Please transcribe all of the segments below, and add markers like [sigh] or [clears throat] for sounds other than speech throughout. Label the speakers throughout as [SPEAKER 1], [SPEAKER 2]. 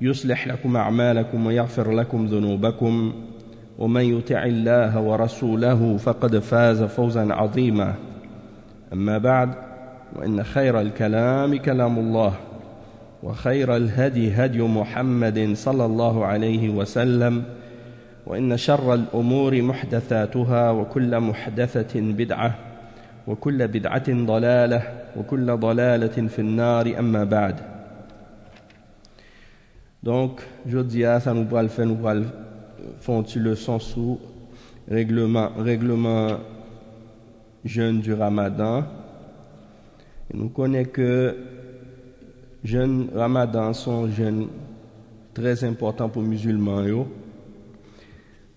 [SPEAKER 1] يصلح لكم أعمالكم ويغفر لكم ذنوبكم. ومن يطع الله ورسوله فقد فاز فوزا عظيما. أما بعد وإن خير الكلام كلام الله وخير الهدي هدي محمد صلى الله عليه وسلم وإن شر الأمور محدثاتها وكل محدثة بدعة وكل بدعة ضلالة وكل ضلالة في النار. أما بعد Donc, je dis à ça nous pourra le nous pourra le faire une leçon sous règlement, règlement jeûne du ramadan. Nous connaissons que jeûne ramadan sont jeûnes très importants pour les musulmans. Yo.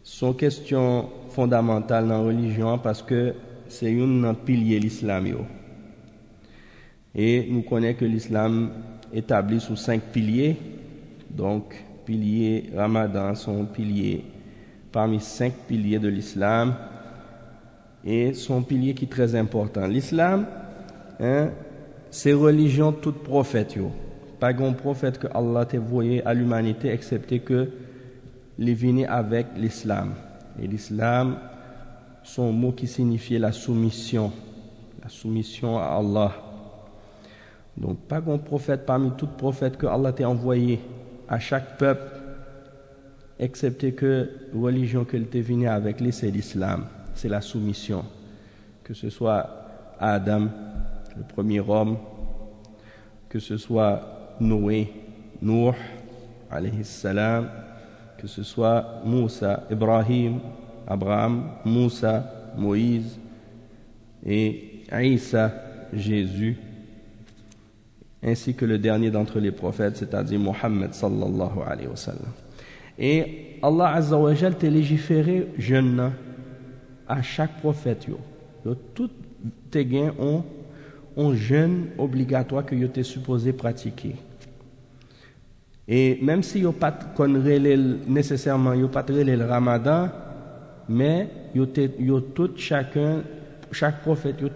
[SPEAKER 1] Sont questions fondamentales dans la religion parce que c'est un pilier l'islam. Yo. Et nous connaissons que l'islam établi sous cinq piliers. Donc, piliers ramadan sont piliers parmi cinq piliers de l'islam et sont piliers qui sont très importants. L'islam, hein, c'est religion toute prophète. Pas grand prophète que Allah t'a envoyé à l'humanité excepté que les avec l'islam. Et l'islam, son mot qui signifiait la soumission, la soumission à Allah. Donc, pas grand prophète parmi tout prophète que Allah t'a envoyé à chaque peuple, excepté que religion qu'elle t'est venue avec lui, c'est l'islam, c'est la soumission. Que ce soit Adam, le premier homme, que ce soit Noé, salam, que ce soit Moussa, Ibrahim, Abraham, Moussa, Moïse et Isa, Jésus, ainsi que le dernier d'entre les prophètes, c'est-à-dire Mohammed sallallahu alayhi wa. Et Allah azza wa jal t'a légiféré jeune à chaque prophète. Yo. Yo, tout tes gains ont un jeûne obligatoire que tu es supposé pratiquer. Et même si yo pas nécessairement pas le ramadan, mais yo, yo tout chacun chaque prophète yo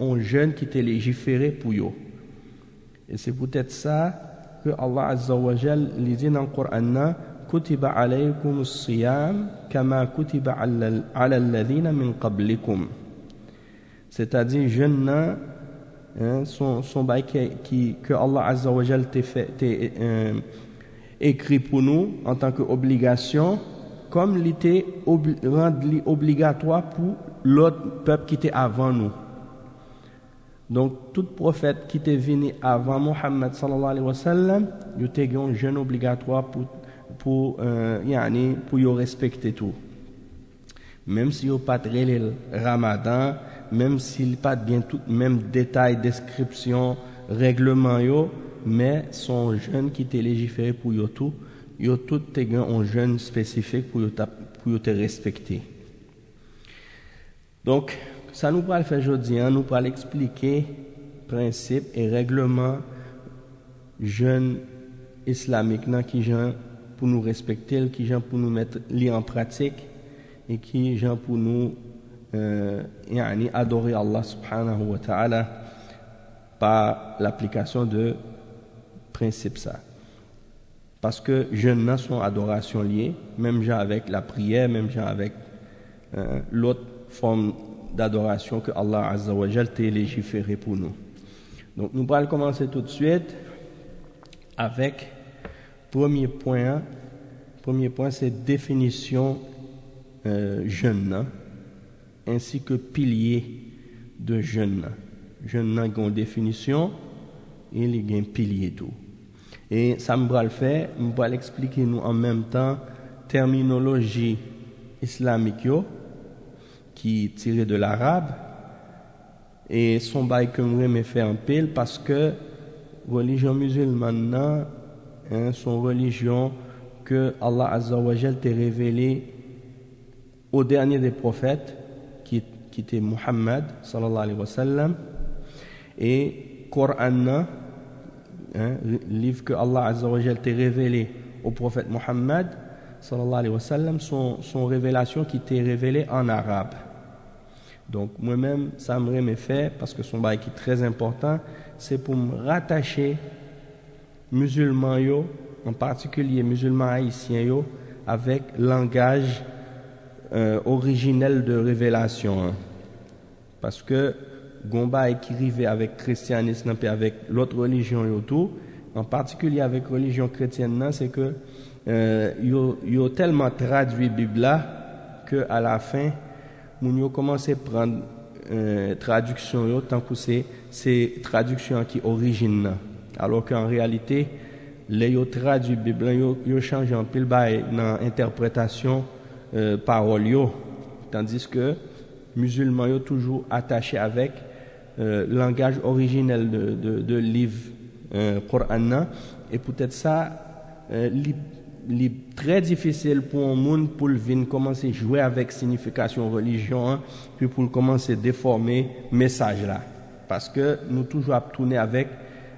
[SPEAKER 1] un jeûne qui t'est légiféré pour yo. Et c'est peut-être ça que Allah Azza wa Jal dit dans le Coran kama kutiba ala alladhina min qablikum. C'est-à-dire, jeûne hein, son, son bail que Allah Azza wa Jal t'a euh, écrit pour nous en tant qu'obligation, comme il était obligatoire pour l'autre peuple qui était avant nous. Donc, tout prophète qui était venu avant Mohammed sallallahu alayhi wa sallam, il un jeûne obligatoire pour, pour, euh, yani, pour y respecter tout. Même si il pas le ramadan, même s'il pas bien tout, même détail, description, règlement yo, mais son jeûne qui était légiféré pour yo tout, yo tout un jeûne spécifique pour yo, pour te respecter. Donc, ça nous va le faire aujourd'hui, hein, nous va expliquer principes et règlements jeunes islamiques qui gens pour nous respecter, qui gens pour nous mettre en pratique et qui gens pour nous euh, adorer Allah subhanahu wa ta'ala par l'application de principes ça. Parce que jeunes sont adoration liée, même avec la prière, même avec euh, l'autre forme d'adoration que Allah Azza wa Jal t'a légiféré pour nous. Donc nous allons commencer tout de suite avec premier point Premier point, c'est définition euh, jeûne, hein, ainsi que pilier de jeûne. Jeûne a une définition et il y a un pilier tout. Et ça me va le faire, je vais l'expliquer nous en même temps terminologie islamique qui est tirée de l'arabe. Et son bail que me fait en pile parce que religion musulmane hein, son religion que Allah Azza wa t'a révélé au dernier des prophètes qui, qui était Muhammad sallallahu alayhi wa et Coran hein, livre que Allah Azza wa t'a révélé au prophète Muhammad sallallahu alayhi wa son, son révélation qui était révélée en arabe donc moi-même, ça me fait, parce que son bail qui est très important, c'est pour me rattacher musulmans en particulier musulmans haïtiens yo, avec langage euh, originel de révélation. Hein. Parce que Gomba qui arrivait avec christianisme et avec l'autre religion en particulier avec religion chrétienne, c'est que euh, yo tellement traduit Bible là que à la fin moun yo à prendre euh, traduction yo tant que c'est c'est traduction qui origine alors qu'en réalité les yo traduit bible yo yo change en pile bail dans interprétation euh, parole yo. Tandis que musulmans yo toujours attaché avec euh, langage originel de de, de livre euh, Coran et peut-être ça euh, est très difficile pour un monde pour venir commencer à jouer avec signification religion, hein, puis pour commencer à déformer message là. Parce que nous toujours tourner avec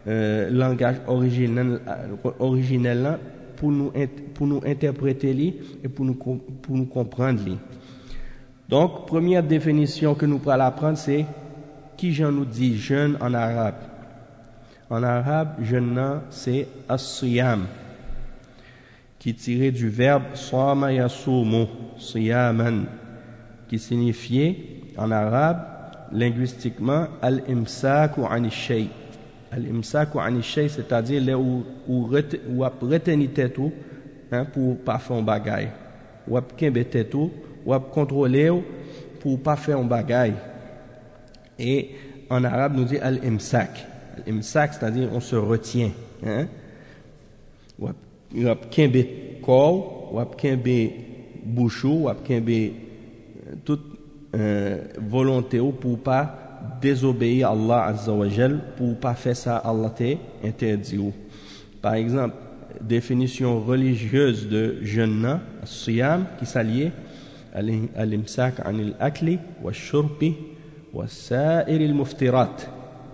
[SPEAKER 1] euh, langage originel, euh, pour nous, pour nous interpréter li, et pour nous, pour nous comprendre li. Donc, première définition que nous pourrons apprendre, c'est qui j'en nous dit jeûne en arabe? En arabe, jeûne c'est as-siyam qui est tiré du verbe sama yasumu, siyaman, qui signifiait en arabe, linguistiquement, al-imsaku anishay. Al-imsaku anishay, c'est-à-dire là où, où, où retenir hein, pour pas faire un bagay. Ou ap kembe tête ou ap contrôler pour pas faire un bagay. Et en arabe, nous dit al-imsak. Al-imsak, c'est-à-dire on se retient. Hein? wap kenbe kol, wap kenbe bouchou, wap kenbe toute euh, volonté ou pour pas désobéir à Allah Azza wa Jal, pour pas faire ça Allah te interdit ou. Par exemple, définition religieuse de jeûne, siyam, qui s'allie الامساك عن الاكل والشرب وسائر المفترات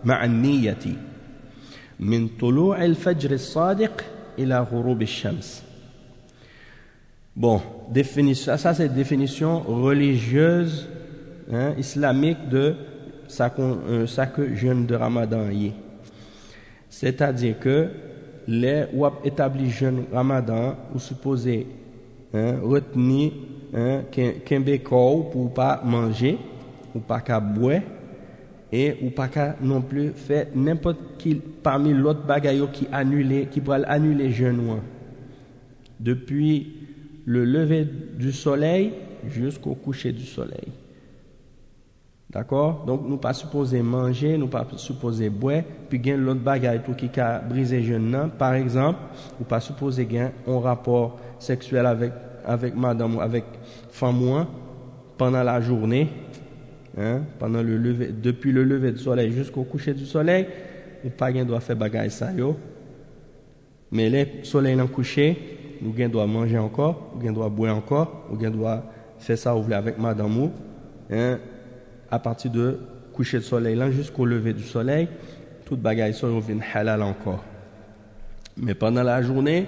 [SPEAKER 1] مع النية من طلوع الفجر الصادق ila shams. Bon, définition, ça c'est définition religieuse hein, islamique de euh, ça que jeûne de Ramadan y C'est-à-dire que les ou établi jeûne Ramadan ou supposé hein, retenir hein, qu'un pour pas manger ou pas qu'à boire et ou pas non plus faire n'importe qui parmi l'autre bagaille qui annuler qui pourrait annuler jeûne depuis le lever du soleil jusqu'au coucher du soleil. D'accord? Donc nous pas supposé manger nous pas supposé boire puis gain l'autre bagaille tout qui a brisé jeûne par exemple ou pas supposé gain un rapport sexuel avec avec madame avec femme pendant la journée hein, pendant le lever, depuis le lever du soleil jusqu'au coucher du soleil, pas gain doit faire bagaille ça yo. Mais le soleil en couché, nous doit manger encore, ou gain doit boire encore, ou gain doit faire ça ouvrir avec madame hein, à partir de coucher du soleil là jusqu'au lever du soleil, toute bagaille ça vient halal encore. Mais pendant la journée,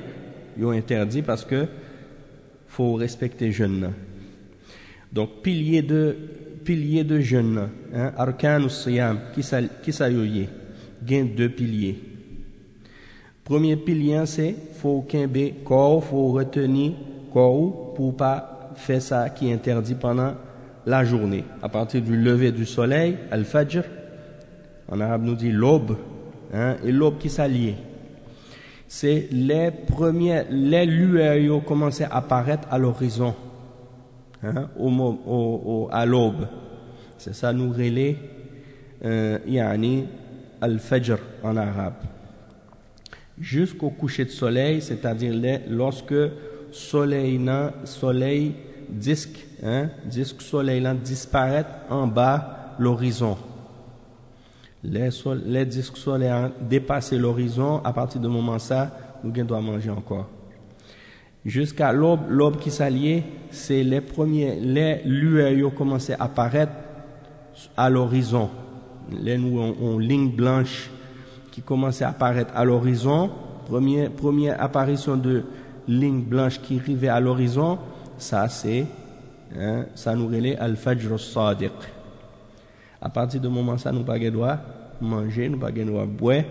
[SPEAKER 1] ils ont interdit parce que faut respecter jeûne. Donc pilier de piliers de jeûne, hein, arkan siyam, s'allie, gain deux piliers. Premier pilier, c'est faut qu'un corps, faut retenir corps pour pas faire ça qui est interdit pendant la journée. À partir du lever du soleil, al-fajr, en arabe nous dit l'aube, hein, et l'aube qui s'allie. c'est les premières, les lueurs qui à apparaître à l'horizon, hein, au, au, à l'aube. C'est ça nous relais, euh, yani al-fajr en arabe. Jusqu'au coucher de soleil, c'est-à-dire lorsque soleil, soleil disque, hein, disque soleil disparaît en bas l'horizon. Les, les disques solaires dépassent l'horizon, à partir de moment ça, nous devons manger encore. Jusqu'à l'aube, l'aube qui s'alliait, c'est les premiers, les lueurs qui ont commencé à apparaître à l'horizon. Les nous ont ligne blanche qui commençait à apparaître à l'horizon. Première, apparition de ligne blanche qui arrivait à l'horizon, ça c'est, hein, ça nous relève al-fajr sadiq. À partir de moment ça, nous pas droit manger, nous pas droit boire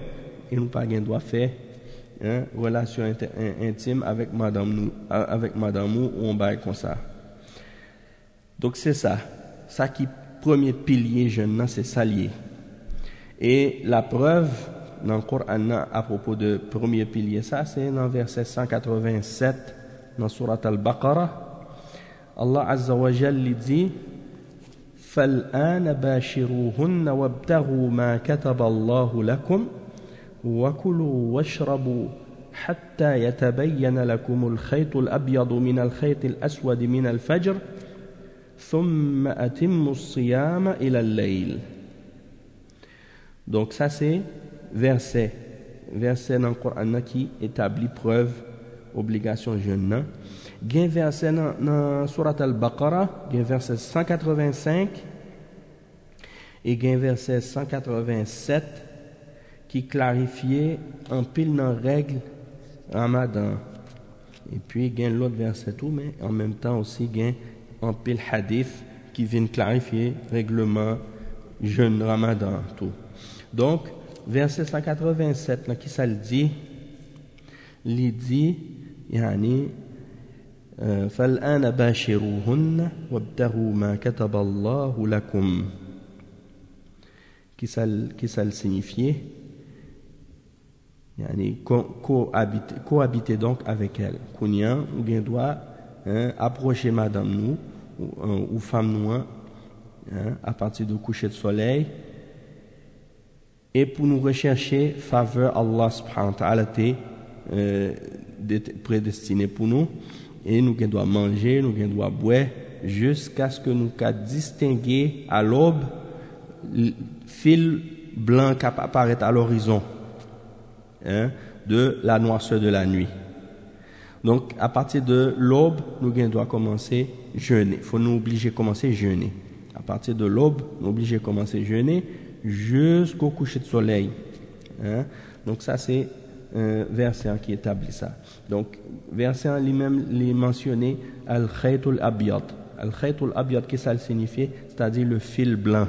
[SPEAKER 1] et nous pas droit faire hein, relation intime avec madame nous, avec madame nous ou on bail comme ça. Donc c'est ça. Ça qui premier pilier jeune c'est s'allier. Et la preuve dans le Coran à propos de premier pilier ça c'est dans verset 187 dans surat al-Baqarah Allah Azza wa Jalla dit فالآن باشروهن وابتغوا ما كتب الله لكم وكلوا واشربوا حتى يتبين لكم الخيط الأبيض من الخيط الأسود من الفجر ثم أتموا الصيام إلى الليل Donc ça c'est verset, verset dans le Coran qui établit preuve, obligation jeûne. Gen verset dans Surat al-Baqarah, gen verset 185 et gen verset 187 qui clarifiait en pile dans règle Ramadan. Et puis gen l'autre verset tout, mais en même temps aussi gen en pile hadith qui vient clarifier règlement jeûne Ramadan tout. Donc verset 187 là qui ça le dit, il dit يعني فالآن باشروهن وابتغوا ما كتب الله لكم qui ça qui ça le signifier Yani cohabiter donc avec elle. Kounia ou bien doit hein, approcher madame nous ou, ou femme nous hein, à partir du coucher de soleil et pour nous rechercher faveur Allah subhanahu wa ta'ala euh, prédestiné pour nous. Et nous devons manger, nous devons boire jusqu'à ce que nous puissions distinguer à l'aube fil blanc qui apparaît à l'horizon hein, de la noirceur de la nuit. Donc, à partir de l'aube, nous devons commencer à jeûner. Il faut nous obliger à commencer à jeûner. À partir de l'aube, nous obliger à commencer à jeûner jusqu'au coucher de soleil. Hein. Donc ça c'est un verset qui établit ça. Donc verset lui-même les mentionné al khaytul abiyat. Al khaytul abiyat qu'est-ce que ça signifie? C'est-à-dire le fil blanc.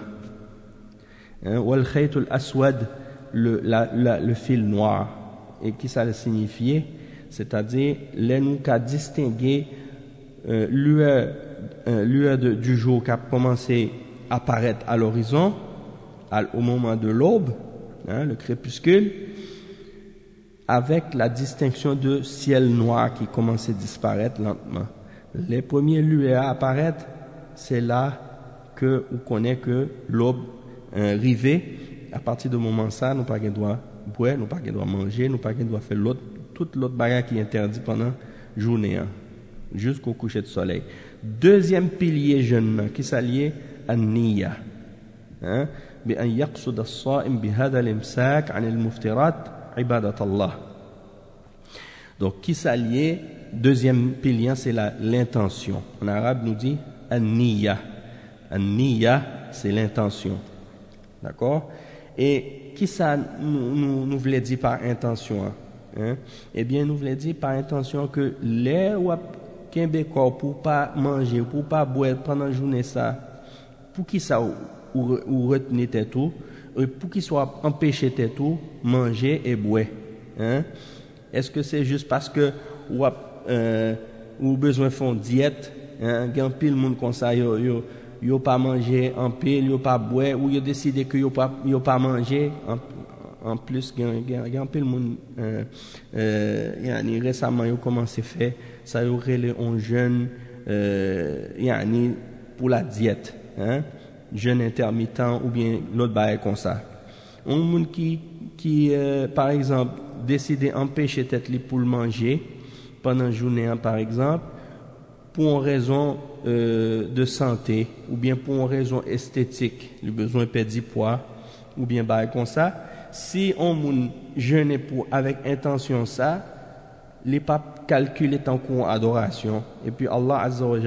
[SPEAKER 1] Hein, ou al khaytul aswad le, le fil noir. Et qui ça signifie C'est-à-dire les nous qu'a distingué euh, lueur, euh, lueur du jour qui a commencé à apparaître à l'horizon au moment de l'aube, hein, le crépuscule, avec la distinction de ciel noir qui commence à disparaître lentement. Les premiers lueurs à apparaître, c'est là que on connaît que l'aube est arrivée À partir de moment ça, nous pas droit boire, nous pas droit manger, nous pas droit faire l'autre, toute l'autre bagarre qui est interdite pendant journée, hein, jusqu'au coucher de soleil. Deuxième pilier jeune qui s'allie à Nia. Hein, بأن يقصد الصائم بهذا الإمساك عن المفترات عبادة الله donc qui s'allie deuxième pilier c'est l'intention en arabe nous dit an-niyya an-niyya c'est l'intention d'accord Et qui ça nous, voulait dire par intention hein? hein? eh bien nous voulait dire par intention que les ou pour pas manger pour pas boire pendant la journée ça pour qui ça ou, tout, pour qu'il soit empêché tes tout, manger et boire. Hein? Est-ce que c'est juste parce que ou, euh, ou besoin font diète, hein? A pile monde comme ça, yo, yo pas manger en pile, yo pas boire, ou yo décidé que yo pas, yo pas manger en, en plus il peu de monde euh, euh, récemment ont commencé faire ça y aurait un jeune euh, pour la diète hein jeûne intermittent ou bien l'autre bail comme ça. Un monde qui qui euh, par exemple décide d'empêcher tête pour le manger pendant journée hein, par exemple pour une raison euh, de santé ou bien pour une raison esthétique, le besoin perdre poids ou bien bah comme ça, si on jeûne pour avec intention ça, les papes calculent tant qu'on adoration et puis Allah Azza wa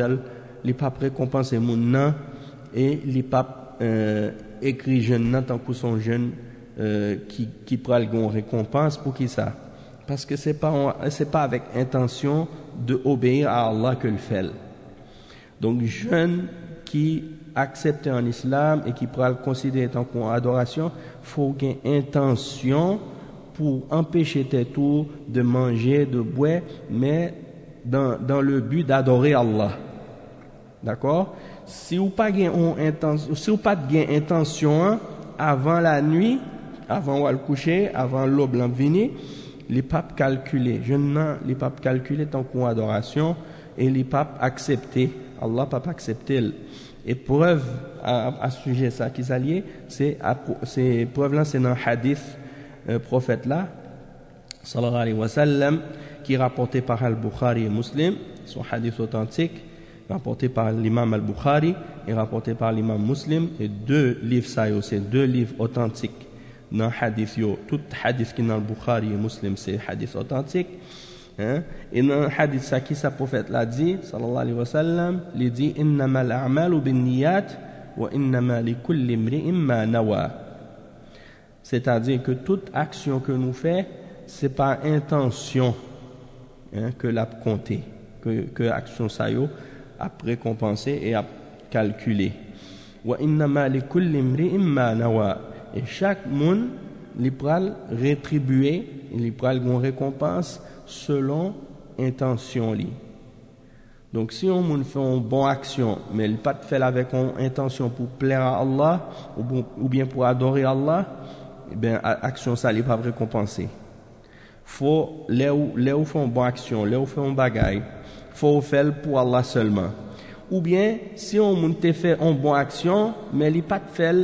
[SPEAKER 1] les papes récompensent mon et les papes euh, écrit jeûne tant qu'on son jeûne euh, qui qui une récompense pour qui ça parce que c'est pas c'est pas avec intention de obéir à Allah que le fait. Donc, jeune qui accepte en islam et qui pourra le considérer tant qu'une adoration, faut qu'il intention pour empêcher tes tours de manger, de boire, mais dans, dans le but d'adorer Allah. D'accord? Si vous pas intention, si pas de intention avant la nuit, avant le coucher, avant l'aube venir, les papes calculés, je n'ai les papes calculés tant qu'on adoration et les papes acceptés. Allah pas accepté. Et preuve à, ce sujet ça qui s'allie, c'est ces preuves là c'est dans hadith euh, prophète là sallallahu alayhi wa sallam qui est rapporté par Al-Bukhari et Muslim, son hadith authentique rapporté par l'imam Al-Bukhari et rapporté par l'imam Muslim et deux livres ça c'est deux livres authentiques dans hadith yo tout hadith qui dans le Bukhari et Muslim c'est hadith authentique hein? Et dans hadith ça qui sa prophète l'a dit sallallahu alayhi wa sallam il dit innamal a'malu binniyat wa innama likulli imri'in ma nawa c'est-à-dire que toute action que nous fait c'est par intention hein, que l'a compté que que action ça yo a récompensé et a calculé wa innama likulli imri'in ma nawa et chaque monde il pral rétribuer il pral une récompense selon intention li. Donc si on monde fait une bonne action mais il pas fait avec une intention pour plaire à Allah ou, bien pour adorer Allah eh bien action ça n'est pas récompensé faut là où là où fait une bonne action là où fait un bagaille faut faire pour Allah seulement. Ou bien si on monde fait une bonne action mais il pas fait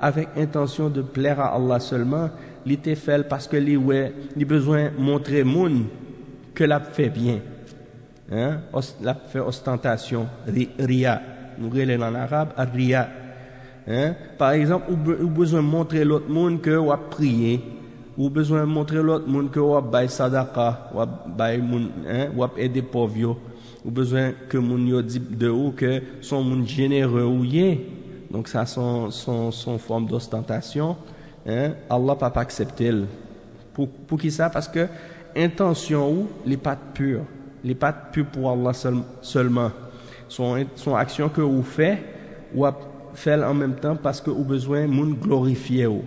[SPEAKER 1] avec intention de plaire à Allah seulement, il était fait parce que lui ouais, il besoin montrer moun que l'a fait bien. Hein? L'a fait ostentation, ria. Nous relèvons en arabe, ria. Hein? Par exemple, ou, besoin montrer l'autre monde que ou a prié, ou besoin montrer l'autre monde que ou a bail sadaqa, ou a bail hein, ou a aider ou besoin que moun yo de ou que son monde généreux ou donc ça son, son, forme d'ostentation, hein, Allah pas accepter. Pour, pour qui ça? Parce que intention ou les pattes pures, les pattes pures pour Allah seulement. Son, son action que vous faites, ou fait en même temps parce que vous besoin moun glorifier ou.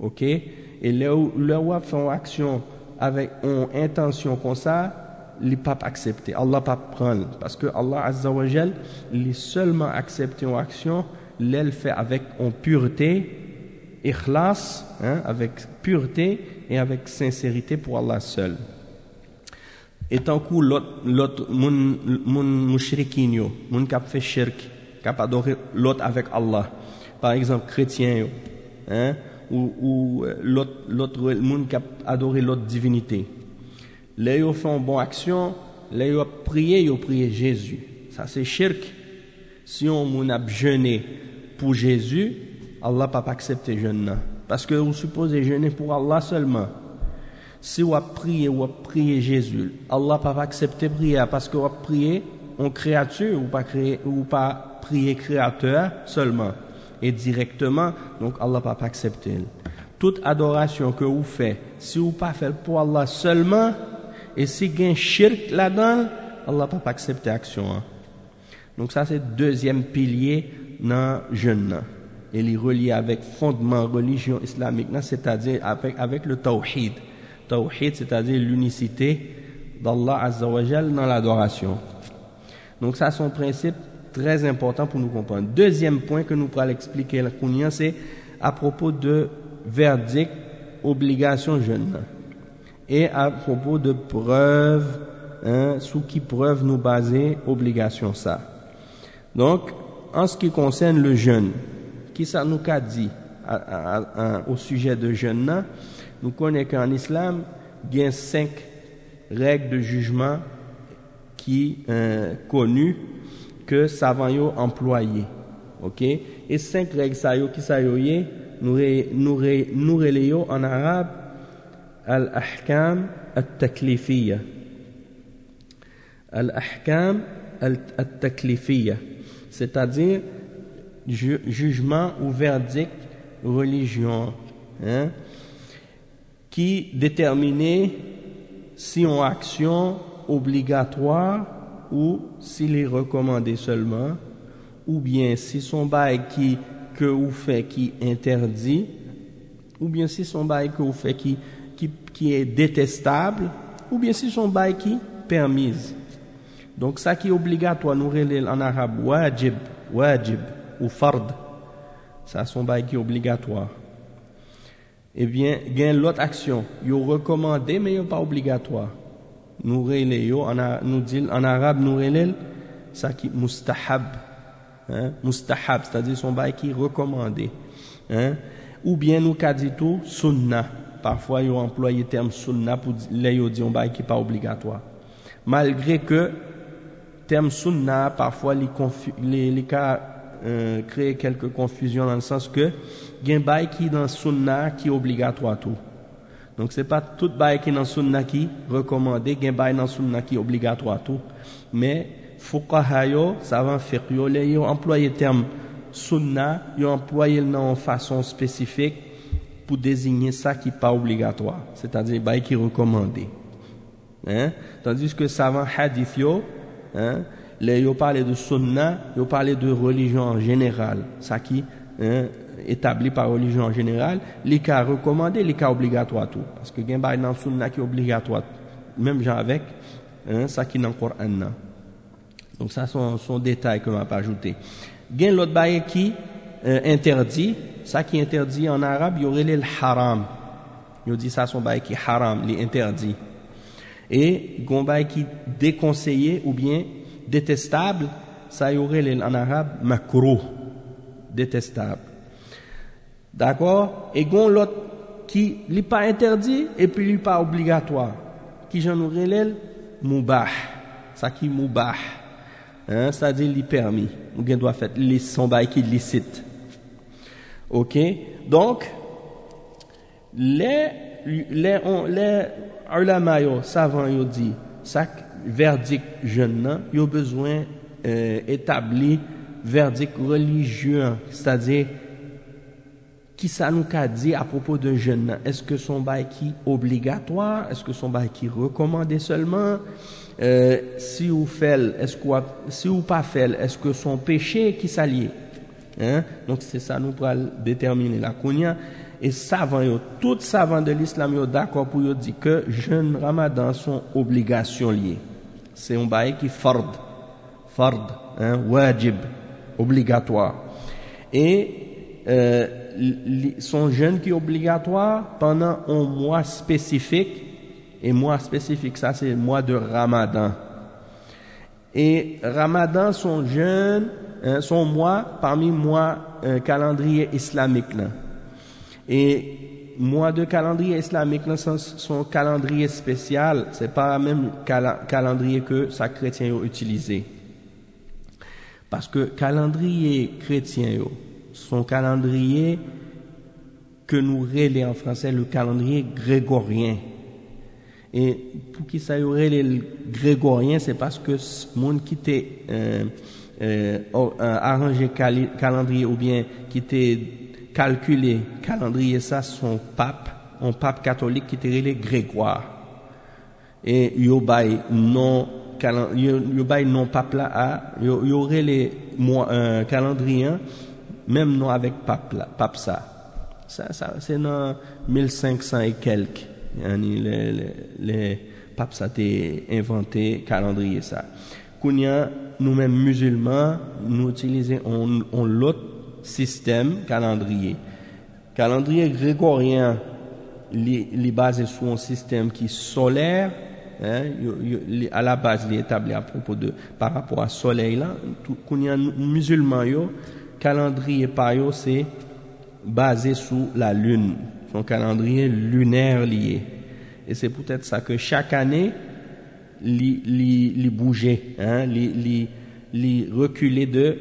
[SPEAKER 1] OK? Et là où vous fait une action avec une intention comme ça, les pas accepter. Allah pas prendre parce que Allah Azza wa il seulement accepter une action l'elle fait avec en pureté, ikhlas, hein, avec pureté et avec sincérité pour Allah seul. Et tant que l'autre, mon, mon mushrikin mon cap fait shirk, cap adorer l'autre avec Allah. Par exemple, chrétien hein, ou, ou euh, l'autre, l'autre monde cap adorer l'autre divinité. Là, ils font une bonne action, là, ils prié, ils prié Jésus. Ça, c'est shirk. Si on a jeûné pour Jésus, Allah pas accepter jeûne parce que vous supposez jeûner pour Allah seulement. Si vous priez ou priez Jésus, Allah pas accepter prier parce que vous priez en créature ou pas créer ou pas prier créateur seulement et directement, donc Allah pas accepter. Toute adoration que vous faites, si vous pas pour Allah seulement et si il y a un shirk là-dedans, Allah pas accepter action. Hein. Donc ça c'est le deuxième pilier dans jeûne et les relié avec fondement religion islamique c'est-à-dire avec le tawhid. Tawhid c'est-à-dire l'unicité d'Allah Azza wa dans l'adoration. Donc ça c'est un principe très important pour nous comprendre. Deuxième point que nous pourrons expliquer c'est à propos de verdict obligation jeune et à propos de preuves hein, sous qui preuve nous baser obligation ça. Donc en ce qui concerne le jeûne qui ça nous a dit au sujet de jeûne nous connaissons qu'en islam il y a cinq règles de jugement qui euh, connues que savants ont employées OK? Et cinq règles ça qui ça nous nous nous en arabe al-ahkam al-taklifiyya al-ahkam al-taklifiyya c'est-à-dire jugement ou verdict religion hein, qui déterminait si on action obligatoire ou s'il est recommandé seulement ou bien si son bail qui que vous fait qui interdit ou bien si son bail que vous fait qui, qui, est détestable ou bien si son bail qui permise donc ça qui est obligatoire nous en arabe wajib wajib ou fard ça son bail qui est obligatoire. Eh bien il y a l'autre action. Il est recommandé mais il n'est pas obligatoire. Nous nous dit en arabe nous ça qui mustahab hein, mustahab c'est-à-dire son bail qui est recommandé hein, ou bien nous qu'a dit tout sunna. Parfois ils ont employé le terme sunna pour dire un qui n'est pas obligatoire. Malgré que terme sunna parfois les, les, les cas euh, créer quelques confusions dans le sens que il y a bail qui dans sunna qui est obligatoire tout. Donc c'est pas tout bail qui dans sunna qui recommandé il y a bail dans sunna qui est obligatoire tout. Mais fuqaha yo savant fiqh yo les ont employé terme sunna ont employé le nom en façon spécifique pour désigner ça qui pas obligatoire c'est-à-dire bail qui est recommandé. Hein? Tandis que savant hadith yo hein, les yo parlé de sunna, yo parlé de religion en général, ça qui hein, établi par religion en général, les cas recommandés, les cas obligatoires tout, parce que gen dans sunna qui est obligatoire, même genre avec, hein, ça qui dans Coran Donc ça sont son détail que l'on pas ajouté. Gen l'autre bail qui euh, interdit, ça qui interdit en arabe, il y aurait le haram. Il dit ça son bail qui haram, les interdit et Gombaï qui déconseillé ou bien détestable, ça y aurait en arabe makro, détestable. D'accord? Et gon qui n'est pas interdit et puis n'est pas obligatoire, qui j'en aurais l'el moubah, ça qui moubah, hein, ça dit li permis, ou bien doit faire son bail qui licite. OK? Donc les les ulama yo savant yo dit chaque verdict jeune yo besoin euh, établi verdict religieux c'est-à-dire qui ça nous a dit à propos de jeune est-ce que son bail qui obligatoire? Est-ce que son bail qui recommandé seulement? Euh, si faites est-ce que si ou est-ce que son péché qui s'allie? Hein? Donc c'est ça nous pour déterminer la kounia et savants, tous savants de l'islam, sont d'accord pour dire que jeûne ramadan sont obligations liées. C'est un bail qui fard, fard, hein, wajib, obligatoire. Et euh, son jeûne qui est obligatoire pendant un mois spécifique, et mois spécifique, ça c'est le mois de ramadan. Et ramadan, son jeûne, hein, son mois parmi mois euh, calendrier islamique là. Et mois de calendrier islamique, c'est son calendrier spécial, c'est pas le même calendrier que sa chrétien a utilisé. Parce que calendrier chrétien, son calendrier que nous relais en français le calendrier grégorien. Et pour qui ça y aurait le grégorien, c'est parce que le monde qui était euh, euh, arrangé calendrier ou bien qui était calculer calendrier ça son pape un pape catholique qui était les Grégoire. Et yo bay non yo non pape là yo aurait les un calendrier même non avec pape pape ça. Ça, ça c'est dans 1500 et quelques les, les, les papes ça été inventé calendrier ça. Kounya nous-mêmes musulmans nous utilisons on, on l'autre système calendrier. Calendrier grégorien, il est basé sur un système qui solaire, hein, à la base, il est établi à propos de, par rapport à soleil là, y a musulman, yo, calendrier par c'est basé sur la lune, son calendrier lunaire lié. Et c'est peut-être ça que chaque année, il bougeait, hein, il reculait de,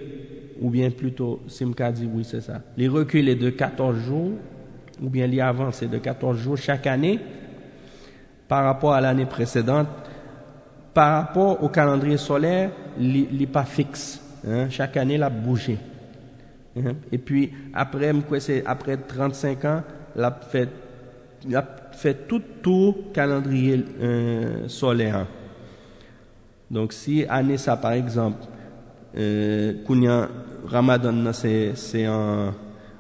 [SPEAKER 1] ou bien plutôt, Simka dit oui c'est ça, il reculait de 14 jours ou bien l'y avancé de 14 jours chaque année par rapport à l'année précédente. Par rapport au calendrier solaire, il n'est pas fixe. Hein. Chaque année, il a bougé. Hein. Et puis, après, après 35 ans, il a fait, il a fait tout tout calendrier euh, solaire. Donc, si année ça, par exemple, euh, Ramadan, c'est en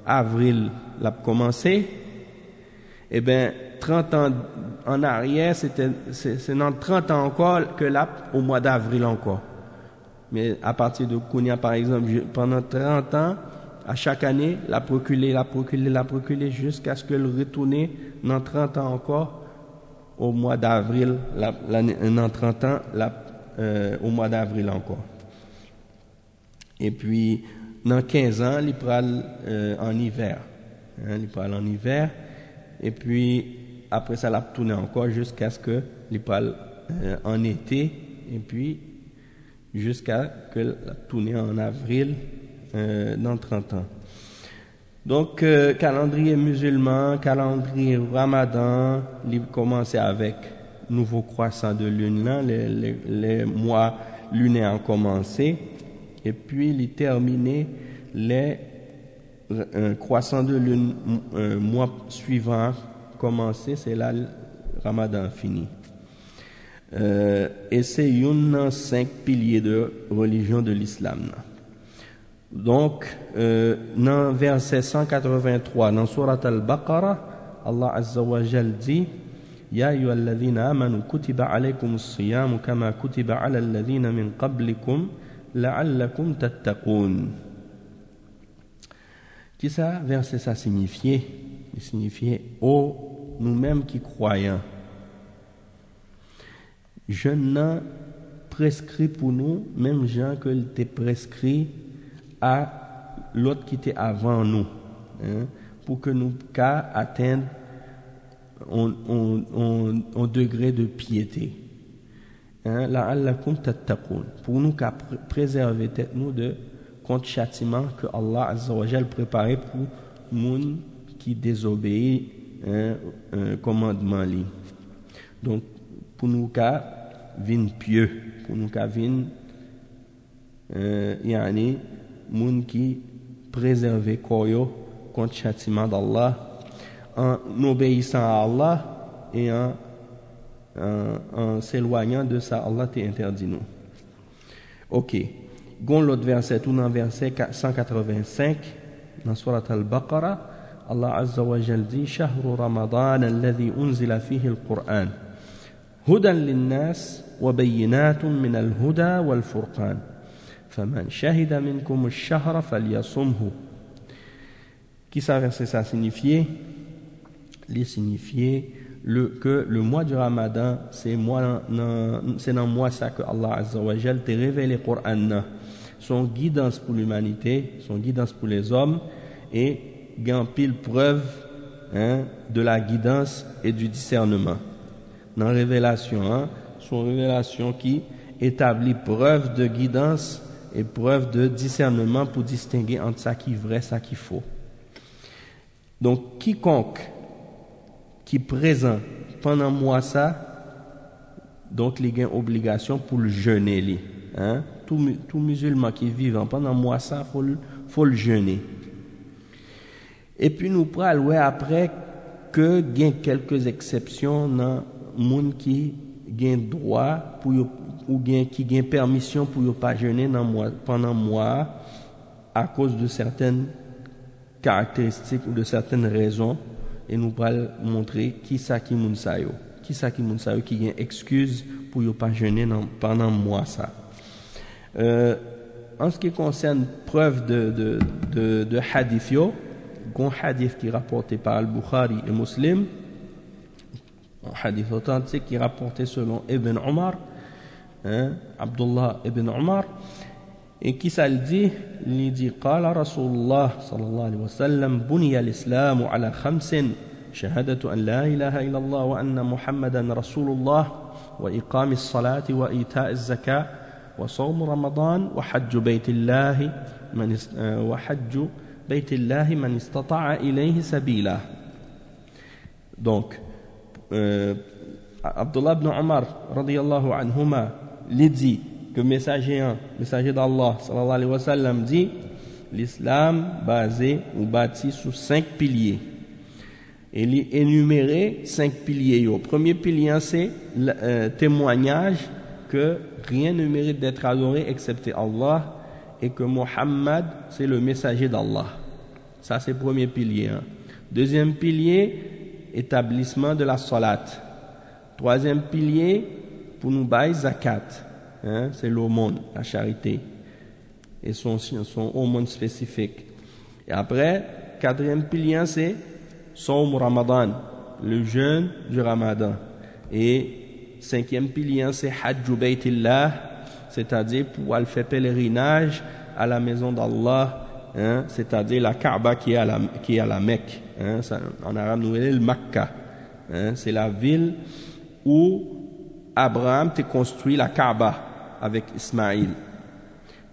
[SPEAKER 1] avril l'a commencé, eh bien, 30 ans en arrière, c'est dans 30 ans encore que là, au mois d'avril encore. Mais à partir de Kounia, par exemple, pendant 30 ans, à chaque année, la proculé, la proculé, la proculé, jusqu'à ce qu'elle retourne dans 30 ans encore, au mois d'avril, dans 30 ans, euh, au mois d'avril encore. Et puis, dans 15 ans, il prend euh, en hiver. Hein, il en hiver, et puis après ça, l'a tourné encore jusqu'à ce que il euh, en été, et puis jusqu'à que la tourne en avril euh, dans 30 ans. Donc, euh, calendrier musulman, calendrier ramadan, il commençait avec nouveau croissant de lune, là, les, les, les, mois lunaires ont commencé, et puis il terminé les un croissant de lune un mois suivant commencé, c'est là le ramadan fini. Euh, et c'est une cinq piliers de religion de l'islam. Donc, euh, dans verset 183, dans surat al-Baqarah, Allah Azza wa Jal dit يا أيها الذين آمنوا كتب عليكم الصيام كما كتب على الذين من قبلكم la'allakum tattaqun. Qui ça, verset ça signifiait Il signifiait Ô oh, nous-mêmes qui croyons, je n'ai prescrit pour nous, même gens que t'es prescrit à l'autre qui était avant nous, hein, pour que nous qu'à atteindre un degré de piété. Hein, pour nous qu'à préserver nous de contre châtiment que Allah Azza wa préparait pour moun qui désobéit un, un commandement. Donc pour nous qu'à vin pieux, pour nous qu'à vin euh, yani moun qui préserver koyo contre châtiment d'Allah en obéissant à Allah et en, en, en s'éloignant de ça Allah t'a interdit nous. OK. Gon l'autre verset, tout dans verset 185, dans Surat Al-Baqarah, Allah Azza wa Jal dit شهر رمضان الذي أنزل فيه القرآن هدى للناس وبينات من الهدى والفرقان فمن شهد منكم الشهر فليصمه Qui ça verset ça signifiait Il signifiait que le mois du Ramadan, c'est dans le mois ça que Allah Azza wa Jal t'a révélé Coran son guidance pour l'humanité, son guidance pour les hommes, et gagne pile preuve hein, de la guidance et du discernement. Dans Révélation son révélation qui établit preuve de guidance et preuve de discernement pour distinguer entre ça qui est vrai, ça qui est faux. Donc, quiconque qui présent pendant moi ça, donc il a une obligation pour le jeûner. Hein? tout, tout musulman qui vivant pendant mois ça, faut, faut le jeûner. Et puis nous prenons après que gain quelques exceptions dans monde qui gain droit pour ou gain qui gain permission pour ne pas jeûner pendant mois à cause de certaines caractéristiques ou de certaines raisons et nous allons montrer qui ça qui moun qui ça qui moun qui gain excuse pour ne pas jeûner pendant mois ça. Euh, en ce qui concerne preuve de, de, de, de hadith, un hadith qui est rapporté par Al-Bukhari et Muslim, hadith authentique qui est rapporté selon Ibn Omar, hein, Abdullah ibn Omar, et qui ça le dit? Il dit قال رسول الله صلى الله عليه وسلم بني الإسلام على خمس. شهادة أن لا إله إلا الله وأن محمدا رسول الله وإقام الصلاة وإيتاء الزكاة وصوم رمضان وحج بيت الله من وحج بيت الله من استطاع إليه سبيلا. Donc, euh, Abdullah ibn Omar, radiallahu anhuma, lui dit que messager, messager d'Allah, sallallahu alayhi wa dit l'islam basé ou bâti sous cinq piliers. Et il énuméré cinq piliers. Le premier pilier, c'est le euh, témoignage que rien ne mérite d'être adoré excepté Allah et que Muhammad, c'est le messager d'Allah. Ça, c'est le premier pilier. Hein. Deuxième pilier, établissement de la salat. Troisième pilier, pour nous bailler zakat. Hein, c'est l'aumône, la charité. Et son, son aumône spécifique. Et après, quatrième pilier, c'est son Ramadan, le jeûne du Ramadan. Et cinquième pilier, c'est Hajj Baytillah, c'est-à-dire pour aller faire pèlerinage à la maison d'Allah, hein, c'est-à-dire la Kaaba qui est à la, qui est à la Mecque. Hein, en arabe, nous le Makkah. C'est la ville où Abraham a construit la Kaaba avec Ismaïl.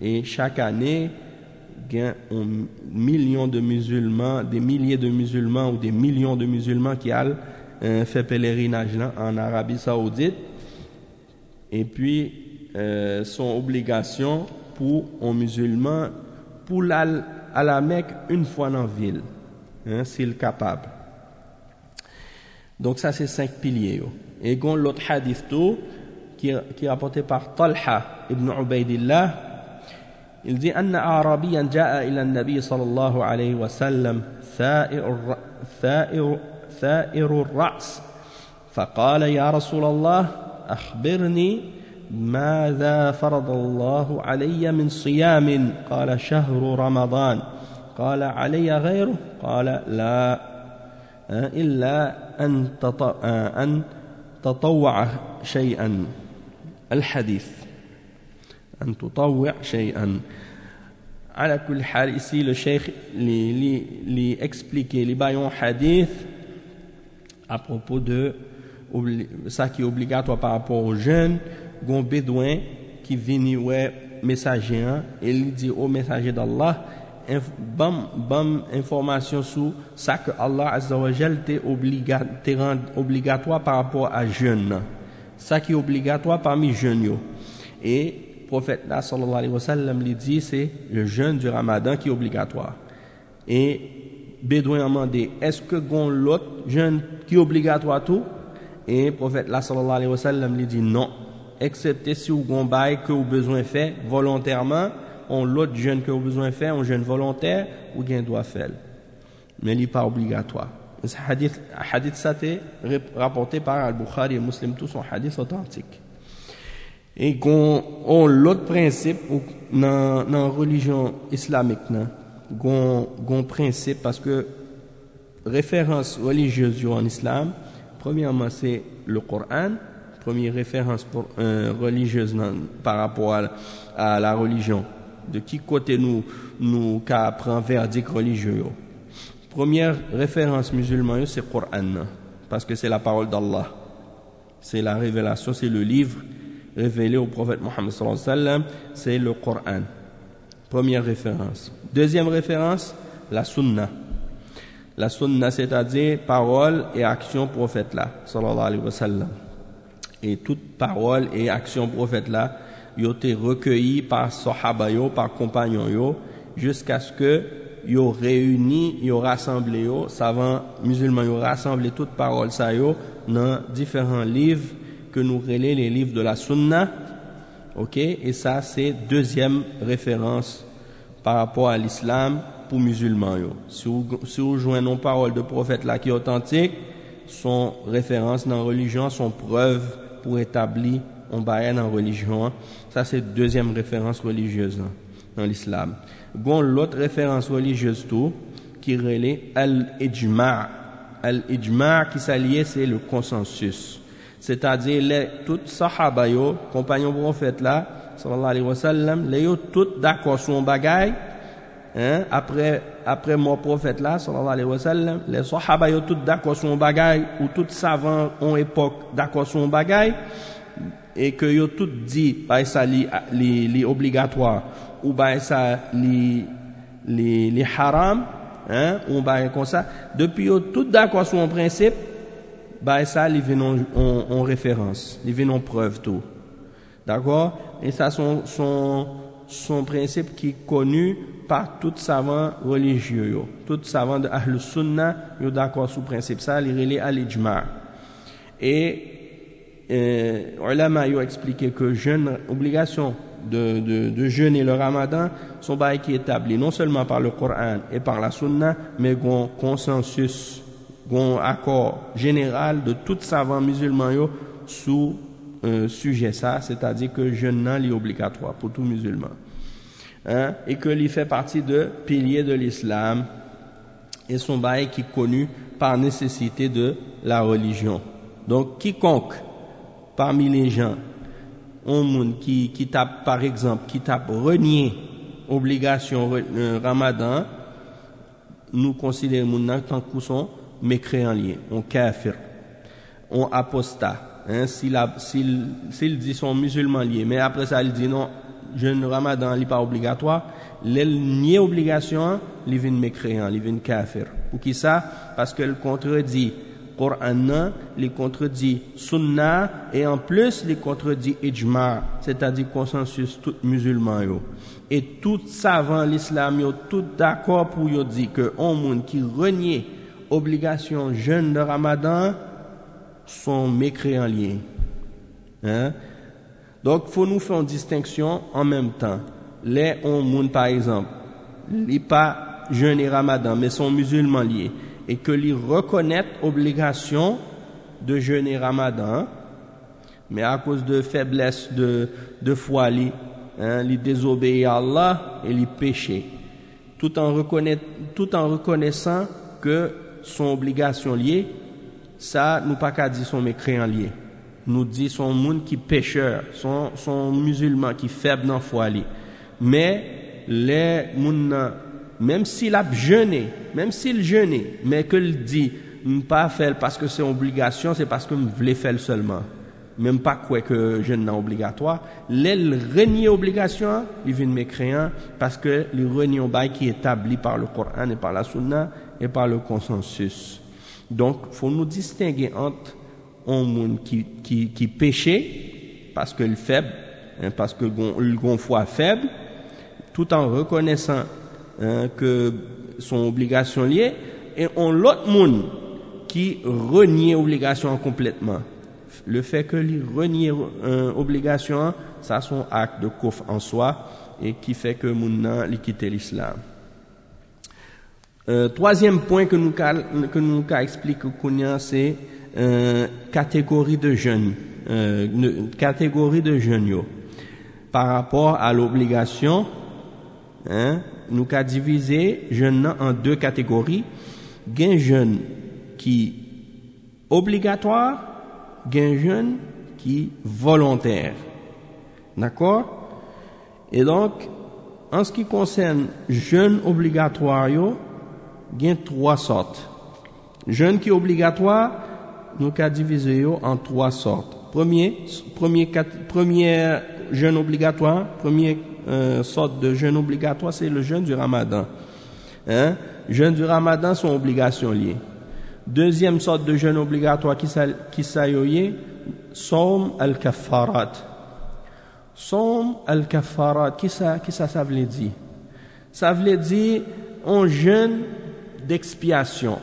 [SPEAKER 1] Et chaque année, un million de musulmans, des milliers de musulmans ou des millions de musulmans qui allent euh, faire pèlerinage là, en Arabie Saoudite. Et puis, euh, son obligation pour un musulman pour aller à la Mecque une fois dans la ville, hein, s'il est capable. Donc ça c'est cinq piliers. Et l'autre hadith tout, qui, est rapporté par Talha ibn Ubaidillah, il dit أن أعرابيا جاء إلى النبي صلى الله عليه وسلم ثائر, ثائر, ثائر الرأس فقال يا رسول الله أخبرني ماذا فرض الله علي من صيام قال شهر رمضان قال علي غيره قال لا إلا أن تطوع شيئا الحديث أن تطوع شيئا على كل حال ici le cheikh lui expliquer les baillons hadith à propos de ça qui est obligatoire par rapport aux jeunes gon bédouin qui vient ouais messager hein, et il dit au messager d'Allah bam bam information sur ça que Allah azza wa jalla obligatoire par rapport à jeunes ça qui est obligatoire parmi jeunes et le prophète là sallallahu alayhi wa sallam lui dit c'est le jeûne du Ramadan qui est obligatoire et bédouin a demandé est-ce que gon l'autre jeûne qui est obligatoire tout? Et le prophète là sallallahu alayhi wa sallam lui dit non excepté si vous avez que vous besoin faire volontairement, on l'autre jeune que vous besoin faire, un jeune volontaire, ou bien doit faire. Mais il n'est pas obligatoire. Hadith, hadith ça rapporté par Al-Bukhari et Muslim, tous sont hadiths authentiques. Et on, l'autre principe dans la religion islamique, on un principe parce que référence religieuse en islam, premièrement c'est le Coran, première référence euh, religieuse par rapport à, la religion. De qui côté nous nous prend verdict religieux Première référence musulmane, c'est le Coran, parce que c'est la parole d'Allah. C'est la révélation, c'est le livre révélé au prophète Mohammed c'est le Coran. Première référence. Deuxième référence, la sunna. La sunna, c'est-à-dire parole et action prophète là, sallallahu alayhi wa sallam et toute parole et action prophète là ont été recueillis par sahaba par compagnons jusqu'à ce que yo réuni yo rassemblé yo savants musulmans yo rassemblé toutes paroles ça yo dans différents livres que nous relèvons les livres de la sunna OK? Et ça c'est deuxième référence par rapport à l'islam pour musulmans si vous, si vous joignez nos paroles de prophète là qui est authentique son référence dans la religion son preuve pour établir un bail en religion. Ça, c'est deuxième référence religieuse dans l'islam. Bon, l'autre référence religieuse tout, qui relève al-ijma'. Al-ijma' qui s'allie, c'est le consensus. C'est-à-dire, les, tous sahaba yo, compagnons prophètes là, sallallahu alayhi wa sallam, les yo tous d'accord sur un bagay, hein, après, après mon prophète là, sallallahu alayhi wa sallam, les sahaba yo tous d'accord sur un bagay, ou tous savants en époque d'accord sur un bagay, et que yo tout dit, bah, ça li, li, li obligatoire, ou bah, ça li, li, li haram, hein, ou bah, comme ça, depuis yo tout d'accord sur un principe, bah ça ils viennent en, référence, ils viennent en preuve tout. D'accord? Et ça son son son principe qui est connu par tous savants religieux Tous savants de Ahl Sunnah, sont d'accord sur principe ça, il est à l'ijma. Et euh, ulama a expliqué que jeûne obligation de, de, jeûner le ramadan sont pas qui établi non seulement par le Coran et par la sunna mais un consensus un accord général de tous savants musulmans yo sous un sujet ça, c'est-à-dire que jeûne est obligatoire pour tout musulman. Hein, et que il fait partie de piliers de l'islam et son bail qui est connu par nécessité de la religion. Donc quiconque parmi les gens, un monde qui, qui tape par exemple, qui tape renier obligation euh, ramadan, nous considérons mon tant que sont mécréant lié, on kafir, on apostat. Hein, s'il, s'il, dit son musulman lié, mais après ça il dit non, jeûne ramadan n'est pas obligatoire, il obligation, il vient mécréant, il vient kafir. Pour qui ça? Parce qu'elle contredit Coran, il contredit Sunna et en plus il contredit Ijma, c'est-à-dire consensus tout musulman yo. Et tout savant l'islam yo tout d'accord pour yo dire que un monde qui renie obligation jeûne de Ramadan sont mécréants liés. Hein? Donc, faut nous faire une distinction en même temps. Les on par exemple, les pas jeûne Ramadan, mais sont musulmans liés, et que les reconnaissent obligation de jeûner Ramadan, mais à cause de faiblesse de, de foi, les, hein, les désobéir à Allah et les péchés, tout en, tout en reconnaissant que son obligation liée, ça, nous pas qu'à dire son mécréant lié. Nous dit son monde qui pécheur, son, son musulman qui faible dans foi. Mais, les même s'il a jeûné, même s'il jeûné, mais qu'il dit, pas faire parce que c'est obligation, c'est parce que je voulais faire seulement. Même pas quoi que jeûne n'est obligatoire. Les renier obligation, il vient mécréant parce que le renier qui est établi par le Coran et par la Sunna et par le consensus. Donc, faut nous distinguer entre un monde qui, qui, qui parce que le faible, hein, parce que le foi faible, tout en reconnaissant hein, que son obligation liée, et on l'autre monde qui renie l'obligation complètement. Le fait que lui renie euh, obligation, ça son acte de couf en soi et qui fait que moun quitte l'islam. Euh, troisième point que nous que nous explique c'est euh, catégorie de jeunes, euh, catégorie de jeunes par rapport à l'obligation. Hein, nous avons divisé jeunes en deux catégories. Gain jeune qui obligatoire, gain jeune qui volontaire. D'accord? Et donc, en ce qui concerne jeûne obligatoire, il y trois sortes. Jeûne qui est obligatoire, nous avons divisé en trois sortes. Premier, premier, premier jeûne obligatoire, première euh, sorte de jeûne obligatoire, c'est le jeûne du ramadan. Hein? Jeûne du ramadan sont obligations liées. Deuxième sorte de jeûne obligatoire qui s'ayoye, Som al-Kafarat. Som al-Kafarat, qui ça, qui ça, ça veut dire? Ça veut dire, on jeûne d'expiation.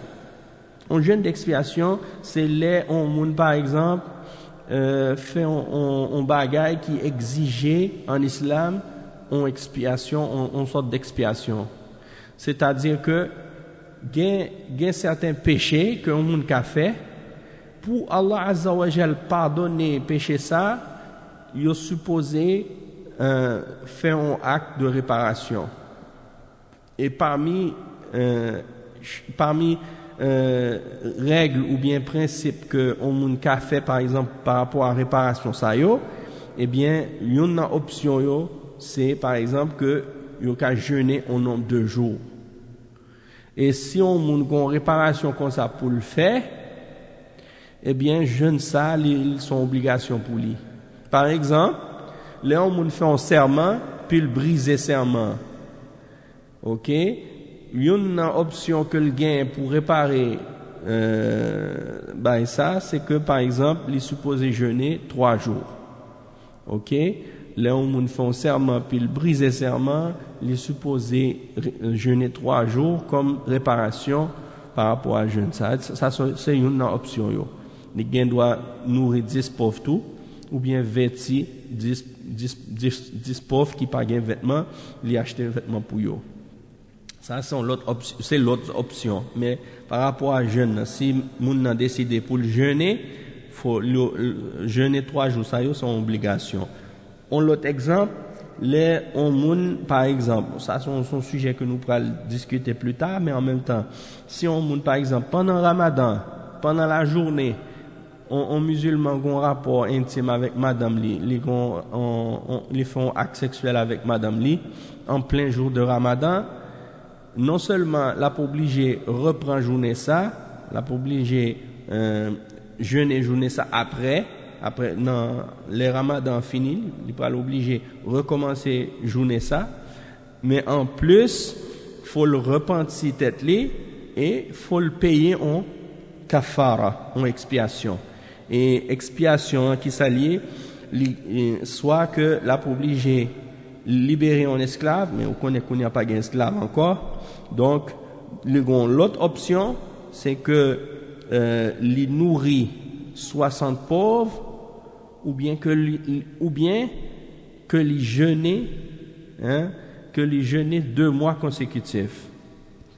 [SPEAKER 1] Un jeûne d'expiation, c'est là on par exemple euh, fait un bagaille qui exigeait en islam en expiation, en sorte d'expiation. C'est-à-dire que il y a certains péchés que monde a fait pour Allah Azza wa pardonner péché ça, il est supposé euh, faire un acte de réparation. Et parmi euh, parmi euh, règle ou bien principe que on a fait par exemple par rapport à réparation ça eh bien, une option yo, c'est par exemple que yo ka jeûner au nombre de jours. Et si on a une réparation comme ça pour le faire, eh bien, jeûne ça, ils sont obligations pour lui. Par exemple, là, on fait un serment, puis il brise serment. OK? Une option que le gain pour réparer euh, ben ça, c'est que par exemple, il supposé jeûner trois jours. OK? On fait un serment, puis il brise serment, il est supposé jeûner trois jours comme réparation par rapport à jeûne. Ça, ça c'est une option. Yo. Les gains doivent nourrir 10 pauvres tout, ou bien vêtir 10, 10, 10, 10 pauvres qui pas de vêtements, les acheter vêtements pour eux. Ça, c'est l'autre option, option. Mais par rapport à jeûne, si moun a décidé pour le jeûner, faut jeûner trois jours, ça c'est une obligation. On l'autre exemple, les on par exemple, ça c'est un sujet que nous pourrons discuter plus tard, mais en même temps, si on moun, par exemple, pendant Ramadan, pendant la journée, on, musulman a un rapport intime avec madame li, li, on, on, acte sexuel avec madame li, en plein jour de Ramadan, non seulement la obligé reprend journée ça, la obligé euh, jeûner journée ça après, après non, les Ramadan fini, il pas obligé recommencer journée ça, mais en plus faut le repentir tête et faut le payer en kafara, en expiation. Et expiation qui s'allie, soit que l'a obligé libérer un esclave, mais on connaît qu'on n'y a pas d'esclave encore, donc, l'autre option, c'est que euh, nourrit 60 pauvres, ou bien que ou bien que les jeûner, hein, que les jeûner deux mois consécutifs,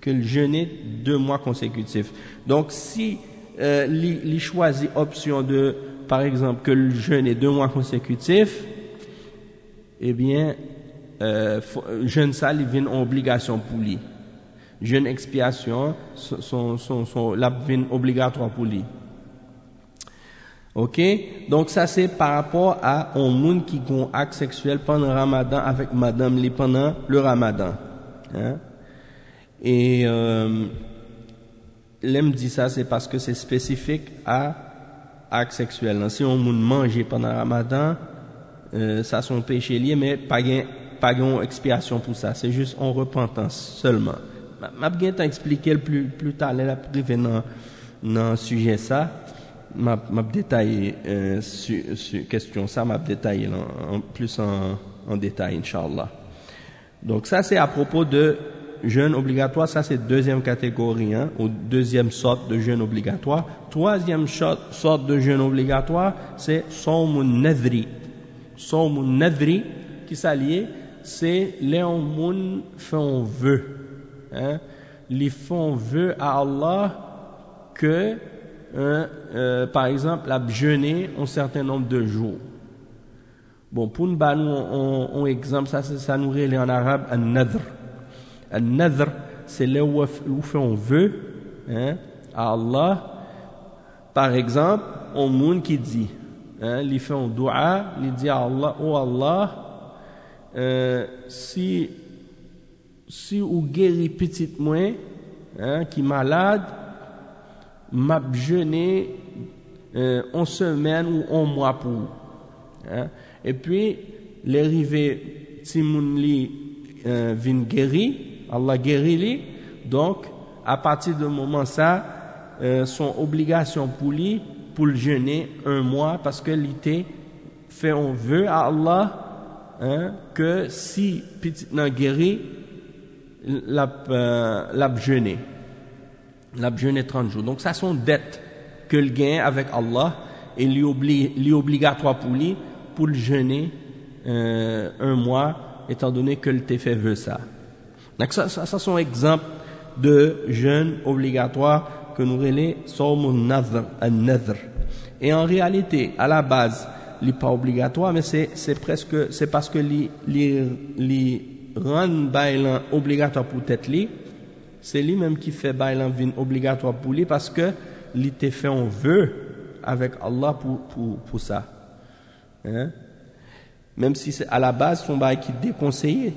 [SPEAKER 1] que les jeûner deux mois consécutifs. Donc, si euh, les choisit option de, par exemple, que le jeûner deux mois consécutifs, eh bien, euh, jeûne ça, il vient en obligation pour lui jeune expiation sont, sont la obligatoire pour lui. Ok, donc ça c'est par rapport à un monde qui a un acte sexuel pendant le Ramadan avec Madame pendant le Ramadan. Hein? Et euh, l'aime dit ça c'est parce que c'est spécifique à acte sexuel. Si on monde pendant le Ramadan, euh, ça c'est un péché lié, mais pas pas expiation pour ça. C'est juste en repentance seulement m'a bien expliqué plus plus tard là privé dans dans sujet ça m'a détaillé euh, sur, question ça m'a détaillé en, plus en, détail inchallah. Donc ça c'est à propos de jeûne obligatoire. Ça c'est deuxième catégorie hein, ou deuxième sorte de jeûne obligatoire. Troisième sorte de jeûne obligatoire c'est son nadri son nadri qui s'allie c'est Léon Moun fait un vœu hein, les font vœu à Allah que, euh, par exemple, la jeûner un certain nombre de jours. Bon, pour nous, un exemple, ça, ça nous relève en arabe un nadr. Un nadr, c'est là où on fait un vœu hein, à Allah. Par exemple, un monde qui dit, hein, il fait un dua, il dit à Allah, oh Allah, euh, si si ou guéri petit moins hein, qui malade m'a jeûné euh, en semaine ou en mois pour hein. et puis les rivés si moun li euh, vin guéri Allah guéri li donc à partir de moment ça euh, son obligation pour lui pour le jeûner un mois parce que l'été fait un vœu à Allah hein, que si petit n'a guéri l'a euh. L'a jeûné 30 jours. Donc ça, son dette que le gain avec Allah et lui, obli obligatoire pour lui pour le jeûner euh, un mois, étant donné que le fait veut ça. Donc ça, ça, ça sont exemples de jeûne obligatoire que nous relais sommes nadr, nadr. Et en réalité, à la base, il n'est pas obligatoire, mais c'est presque, c'est parce que les rendre bailan obligatoire pour tête c'est lui-même qui fait bail obligatoire pour lui parce que il t'a fait un vœu avec Allah pour, pour, pour ça. Hein? Même si c'est à la base son bail qui déconseillé,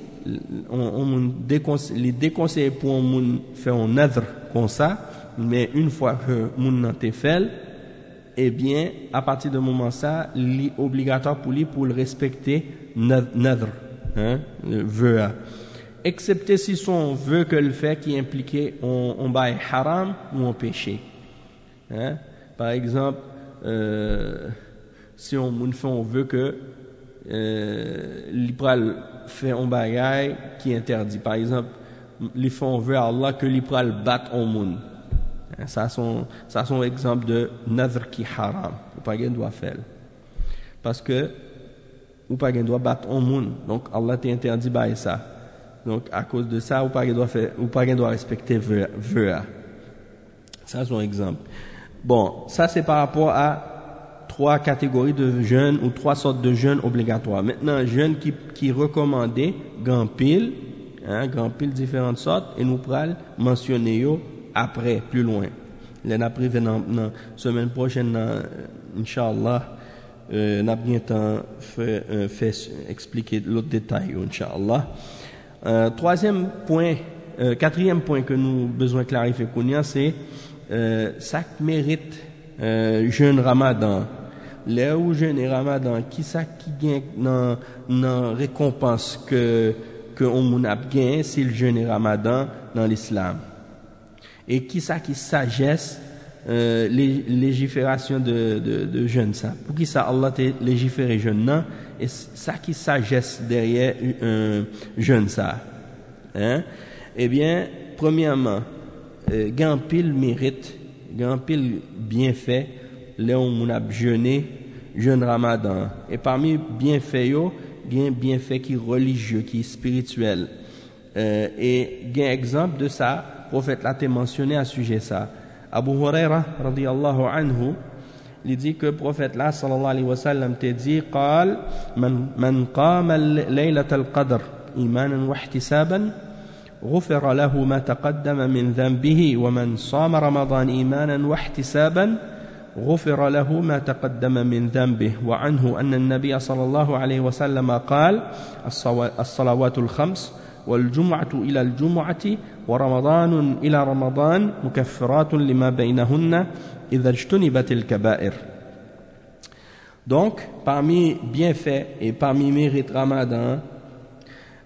[SPEAKER 1] on, on déconseille, les déconseillé pour on faire un œuvre comme ça, mais une fois que nan te fait, eh bien, à partir de moment ça, il est obligatoire pour lui pour le respecter nadr, hein, le vœu. Excepté si son vœu que le fait qui impliquait on, bail haram ou en péché. Hein? Par exemple, euh, si on on veut que euh, fait un bagage qui interdit. Par exemple, fait on veut à Allah que l'ipral batte en monde. Hein, ça, sont, ça sont exemple de nadr qui haram. Ou pas doit faire. Parce que, ou pas doit battre un monde. Donc, Allah t'a interdit de ça. Donc, à cause de ça, ou pas pas doit respecter vœu. Ça, c'est un exemple. Bon, ça, c'est par rapport à trois catégories de jeûnes ou trois sortes de jeûnes obligatoires. Maintenant, jeûne qui, qui recommandé, grand pile, hein, grand pile différentes sortes, et nous pourrons mentionner après, plus loin. Les privé dans la semaine prochaine, Inch'Allah, euh, n'a bien temps fait, euh, fait expliquer l'autre détail, Inch'Allah. Euh, troisième point, euh, quatrième point que nous avons besoin de clarifier, c'est euh, ça mérite euh, jeûne ramadan. Là où jeûne ramadan, qui ça qui gagne dans, dans récompense que, que on a gagné, c'est le jeûne et ramadan dans l'islam. Et qui ça qui sagesse légifération de, de, de jeunes ça? Pour qui ça Allah t'a légiféré jeune non? Et ça qui sagesse derrière un jeune ça hein? Eh bien premièrement euh, gain pile mérite gain pile bienfait là on a jeûné jeûne ramadan. Et parmi bienfaits yo gain bienfait qui religieux qui spirituel. Euh, et gain exemple de ça prophète l'a mentionné à ce sujet ça. Abu Huraira radiyallahu anhu il dit que le prophète là sallallahu alayhi wa sallam t'a dit قال من من قام ليلة القدر إيمانا واحتسابا غفر له ما تقدم من ذنبه ومن صام رمضان إيمانا واحتسابا غفر له ما تقدم من ذنبه وعنه أن النبي صلى الله عليه وسلم قال الصلوات الخمس والجمعة إلى الجمعة ورمضان إلى رمضان مكفرات لما بينهن إذا اجتنبت الكبائر Donc, parmi bienfaits et parmi mérites ramadan,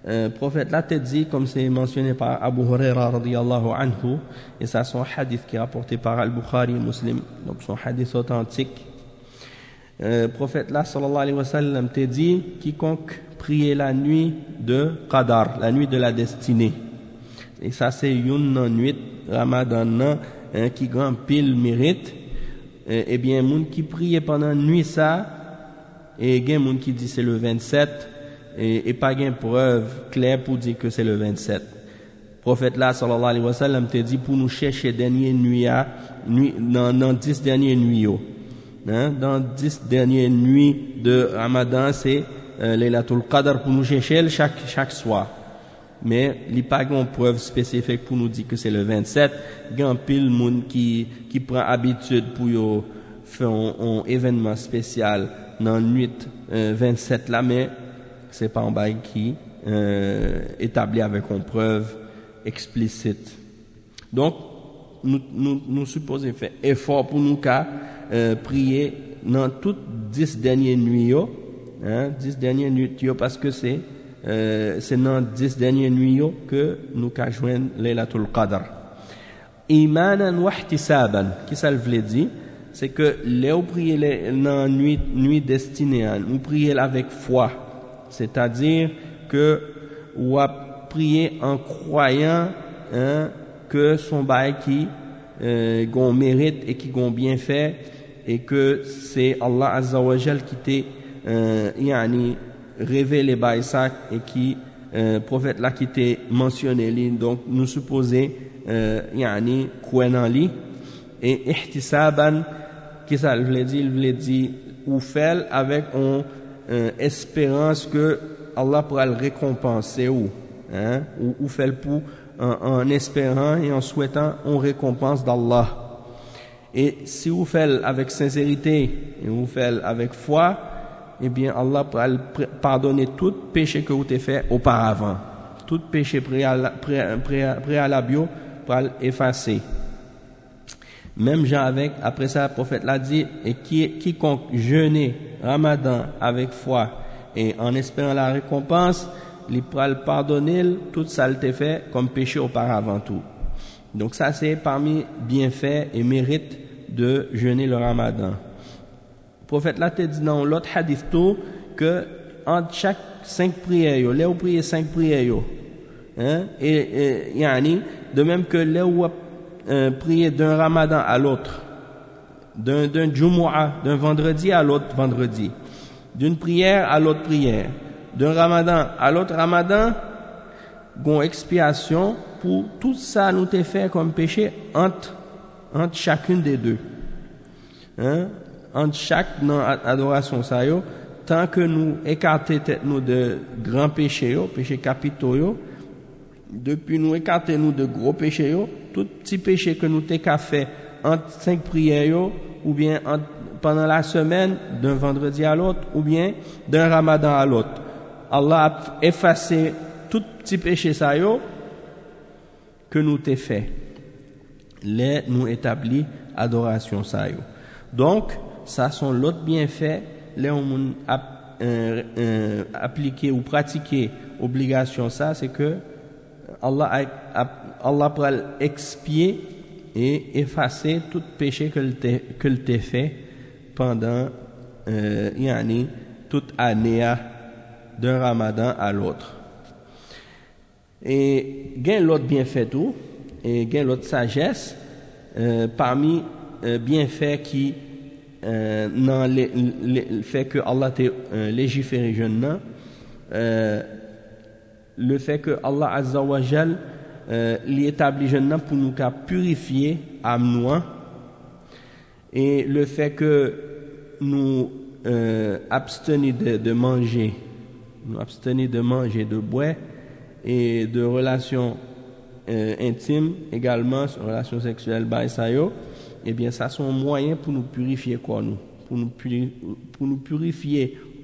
[SPEAKER 1] euh, prophète là dit, comme c'est mentionné par Abu Huraira radiallahu anhu, et ça un hadith qui est rapporté par Al-Bukhari Muslim, donc son hadith authentique. Euh, prophète là sallallahu alayhi wa sallam t'a dit, quiconque prier la nuit de Qadar, la nuit de la destinée. Et ça, c'est une nuit Ramadan hein, qui grand pile mérite. Eh, eh bien, moun qui prie pendant nuit ça, et a moun qui dit c'est le 27, et, et pas une preuve claire pour dire que c'est le 27. Le prophète là, sallallahu alayhi wa sallam, te dit pour nous chercher dernière nuit, nuit dans, dans dix dernières nuits. Hein, dans dix dernières nuits de Ramadan, c'est euh, Laylatul Qadr pour nous chercher chaque, chaque soir. Mais il n'y a pas de preuve spécifique pour nous dire que c'est le 27. Il y a un pile monde qui, qui prend habitude pour faire un, événement spécial dans nuit 27 euh, là, mais c'est pas un bail qui euh, établi avec une preuve explicite. Donc, nous, nous, supposons faire effort pour nous euh, prier dans toutes dix dernières nuits, hein, dix dernières nuits, parce que c'est euh, c'est dans dix dernières nuits que nous joindre Laylatul Qadr. Imanan wa ihtisaban, qui ça veut dire? C'est que les prier dans nuit nuit destinée, nous prier avec foi, c'est-à-dire que ou prier en croyant hein, que son bail qui euh, mérite et qui gon bien fait et que c'est Allah Azza wa Jal qui t'est euh, yani, révélé par ça et qui euh, prophète là qui était mentionné donc nous supposer euh, yani lui et ihtisaban qui ça veut dire il veut dire ou faire avec une euh, espérance que Allah pourra le récompenser ou hein, ou, ou fait pour en, espérant et en souhaitant une récompense d'Allah. Et si vous faites avec sincérité et vous faites avec foi, eh bien Allah pourra pardonner tout péché que vous avez fait auparavant. Tout péché préalable pour effacer. Même Jean avec, après ça, le prophète l'a dit, et qui, quiconque jeûne Ramadan avec foi et en espérant la récompense, il le pardonner tout ça le fait comme péché auparavant tout. Donc ça c'est parmi bienfaits et mérites de jeûner le Ramadan. Le prophète l'a dit dans l'autre hadith tout que entre chaque cinq prières, là où priez cinq prières, hein, et, yani, de même que là où euh, prier d'un Ramadan à l'autre, d'un d'un d'un vendredi à l'autre vendredi, d'une prière à l'autre prière, d'un ramadan à l'autre ramadan, gon expiation pour tout ça nous t'est fait comme péché entre, entre chacune des deux. Hein? Entre chaque adoration ça tant que nous écartons nous de grands péchés, péchés capitaux, depuis nous écarter nous de gros péchés, tout petit péché que nous t'ai fait entre cinq prières, ou bien pendant la semaine, d'un vendredi à l'autre, ou bien d'un ramadan à l'autre. Allah a effacé tout petit péché ça que nous t'ai fait. Les nous établit adoration ça Donc, ça sont l'autre bienfait, les on euh, euh, appliqué ou pratiqué obligation ça, c'est que Allah a, Allah pourra expier et effacer tout péché que t'ai fait pendant euh, yani, toute année d'un ramadan à l'autre. Et gain l'autre bienfait tout, et gain l'autre sagesse, euh, parmi euh, bienfaits qui euh, le fait que Allah t'a euh, légiféré jeune euh, le fait que Allah Azza wa Jal euh, l'établit jeune pour nous purifier âme et le fait que nous abstenir de, de manger nous abstenir de manger, de boire et de relations euh, intimes également, relations sexuelles, eh bien, ça sont moyens pour nous purifier quoi nous, pour nous, purifier, pour nous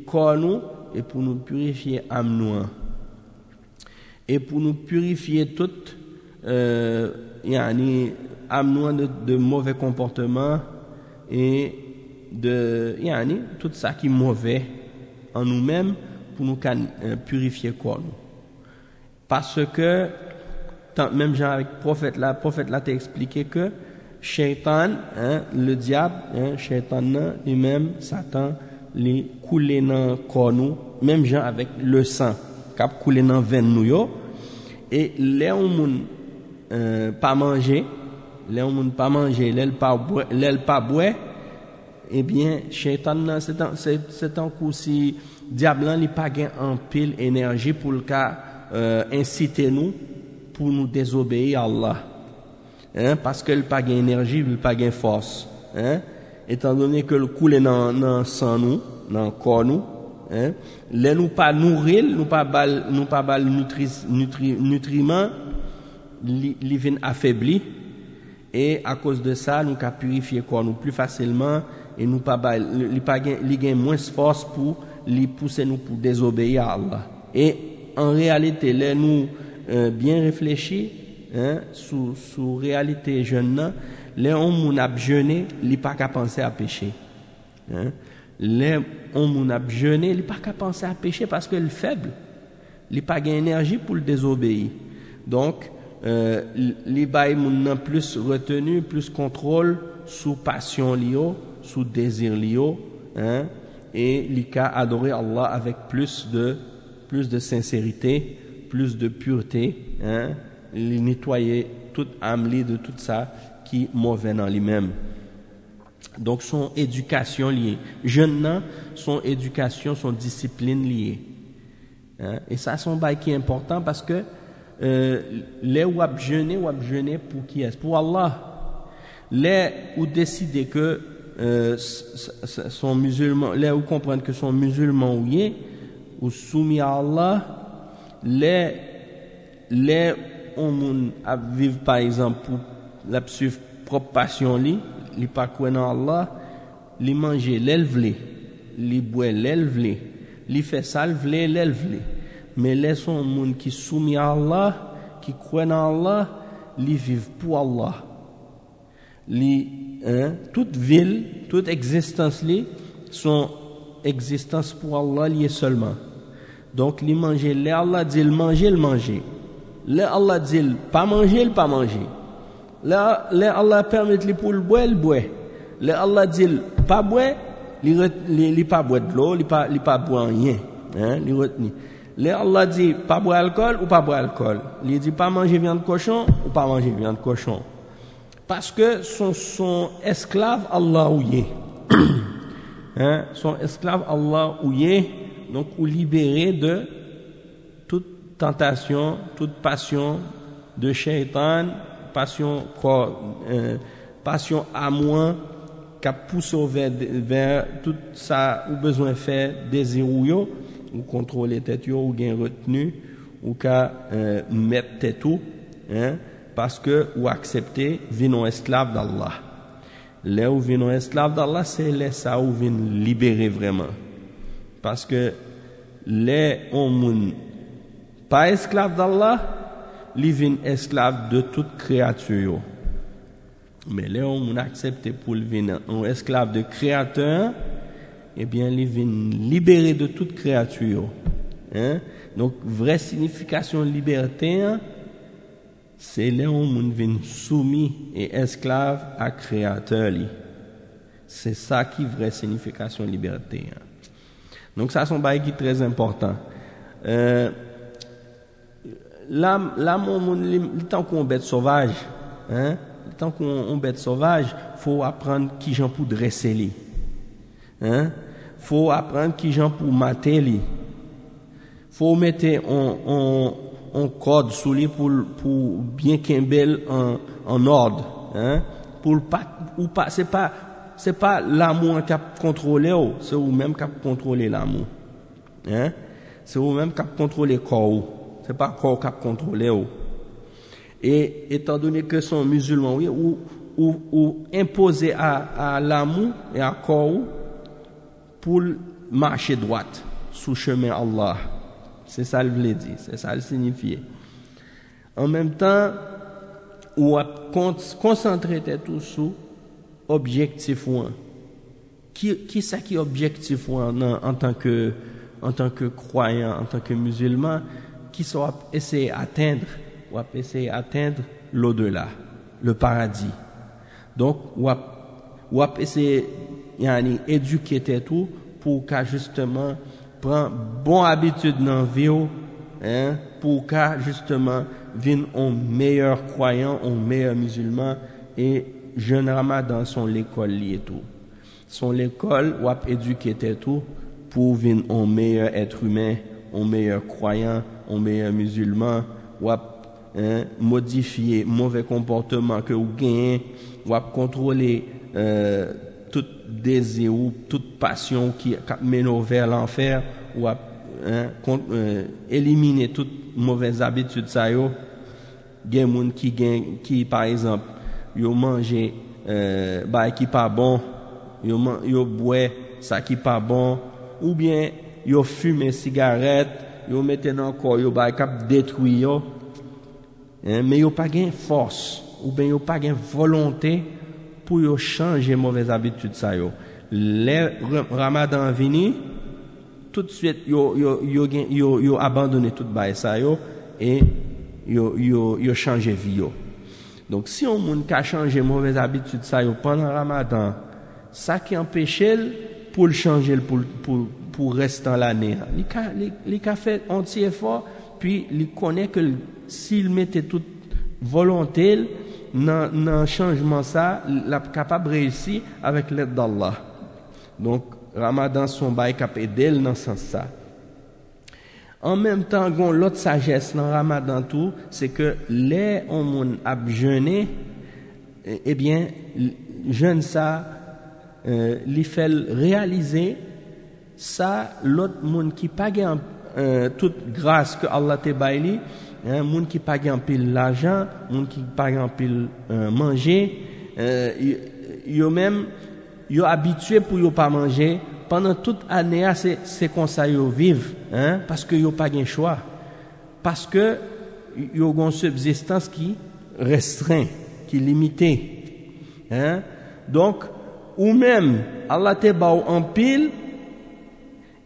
[SPEAKER 1] corps et pour nous purifier âme nous. Et pour nous purifier toute, euh, yani, âme nous de, de mauvais comportements et de, yani, tout ça qui est mauvais en nous-mêmes pour nous euh, purifier quoi nous. Parce que, même genre avec le prophète là, le prophète là t'a expliqué que Shaitan, hein, le diable, hein, Shaitan lui-même, Satan, les couler dans corps nous, même genre avec le sang, cap couler dans veine nous yo, et les moun euh, pas manger, les moun pas manger, les pas boire, les pas boire, eh bien, Shaitan c'est un, c'est un coup si diable n'a pas en pile énergie pour le cas euh, inciter nous pour nous désobéir à Allah. Hein, parce qu'il n'a pas énergie, il n'a pas force. Hein, étant donné que le coule dans dans sang nous, dans corps nous, hein, les nous pas nourrir, nous pas bal, nous pas bal nutri, nutri, nutriments, li, li affaibli et à cause de ça nous ca purifier corps nous plus facilement et nous pas bal, li pas moins force pour li pousser nous pour désobéir à Allah. Et en réalité, là, nous euh, bien réfléchis, hein, sous, sous réalité jeune, les on a jeûné, il pas qu'à penser à pécher. Hein. Les on a jeûné, il pas qu'à penser à pécher parce que est faible. Il pas d'énergie pour le désobéir. Donc, euh, les n'a plus retenu, plus contrôle sous passion liée, sous désir lié, hein, et l'ika adorer Allah avec plus de, plus de sincérité, plus de pureté, hein, les nettoyer toute âme de tout ça qui est mauvais dans lui-même. Donc son éducation liée. Jeune son éducation, son discipline liée. Hein? Et ça, c'est un qui est important parce que euh, les ou jeûner ou jeûner pour qui est Pour Allah. Les ou décider que euh, sont musulmans, là où comprendre que sont musulmans ou ou soumis à Allah, les les on moun vivre par exemple pour la propre passion li, li pas dans Allah, li manger l'elvle, li boire l'elvle, li fait ça l'elvle. Mais les monde qui soumis à Allah, qui croit en Allah, li vivent pour Allah. Li, hein, toute ville, toute existence li, son existence pour Allah liée seulement. Donc, li manger, les Allah dit le manger, le manger. Les Allah dit pas manger, le pas manger. Les Allah permet li pour le boire, le boire. Les Allah dit pas boire, li, pas boire de l'eau, li pas, pas boire rien. Hein. Les Allah dit pas boire alcool ou pas boire alcool? Il dit pas manger viande de cochon ou pas manger viande de cochon? Parce que son, esclave Allah ou [coughs] hein, son esclave Allah ou donc ou libéré de toute tentation, toute passion de shaitan, passion, euh, passion à moins qui pousse vers, vers tout ça ou besoin faire désir ou ou contrôler tête ou gain retenu ou qu'à euh, mettre tête hein, parce que ou accepter vino esclave d'Allah. Là où vino esclave d'Allah, c'est là ça où vient libérer vraiment. Parce que les on pas esclave d'Allah, ils viennent esclave de toute créature. Mais là on accepte pour venir un esclave de créateur, eh bien, il vient libérer de toute créature. Hein? Donc, vraie signification liberté, c'est où on vient soumis et esclave à créateur. C'est ça qui est vraie signification liberté. Donc, ça, c'est un bail qui est très important. Euh, là, là, le temps qu'on bête sauvage, hein, le temps qu'on bête sauvage, faut apprendre qui j'en pour dresser les. Hein? faut apprendre qui gens pour mater li. Faut mettre un, un, code sous lui pour, pour bien qu'il en, en ordre, hein? Pour pas, ou pas, c'est pas, c'est pas l'amour qui a contrôlé, c'est vous-même qui a contrôlé l'amour. Hein? C'est vous-même qui a contrôlé le corps. C'est pas le corps qui a contrôlé. Et étant donné que sont musulmans, oui, ou, ou, ou à, à l'amour et à corps, pour marcher droite sous chemin Allah. C'est ça le veut dire, c'est ça le signifie. En même temps, ou à concentrer tout sous objectif ou qui qui ça qui objectif ou en, tant que en tant que croyant, en tant que musulman, qui soit essayer d'atteindre ou essayer d'atteindre l'au-delà, le paradis. Donc, ou ou essayer yani, éduquer tout pour qu'à justement prendre bonne habitude dans la vie, hein, pour qu'à justement vienne un meilleur croyant, un meilleur musulman jeune ramadan sont l'école liée tout. Son l'école ou éduquer tout pour venir un meilleur être humain, un meilleur croyant, un meilleur musulman, ou hein, modifier mauvais comportement que vous gagnez, ou contrôler euh, tout désir ou toute passion qui mène vers l'enfer ou hein, euh, éliminer toute mauvaise habitude ça yo gen moun qui gen qui par exemple manger euh, bah qui pas bon yo boire ça qui pas bon ou bien yo fumer cigarette yo mette dans corps yo bah cap détruire yo. Hein, mais yo pas gain force ou bien yo pas gain volonté pour changer mauvaise habitude ça yo. Les ramadan vini tout de suite yo yo yo yo, yo abandonné tout bail ça yo et yo yo changer vie donc si on moun ka changer mauvaise habitude ça yo pendant ramadan ça qui empêche pour le changer pour pour pour rester dans l'année il ka il ka fait entier effort puis il connaît que s'il mettait toute volonté dans le changement ça, la capable réussir avec l'aide d'Allah. Donc, Ramadan son aider dans ce sens En même temps, l'autre sagesse dans Ramadan tout, c'est que les on a jeûné, eh bien, jeûne ça, euh, fait réaliser ça, l'autre monde qui pas euh, toute grâce que Allah te baili, hein, moun qui pas en pile l'argent, moun qui pas en pile euh, manger, euh, yo même yo habitué pour yo pas manger pendant toute année c'est comme ça yo vivent hein parce que yo pas gain choix. Parce que yo une subsistance qui restreint qui limitée hein. Donc ou même Allah te ba en pile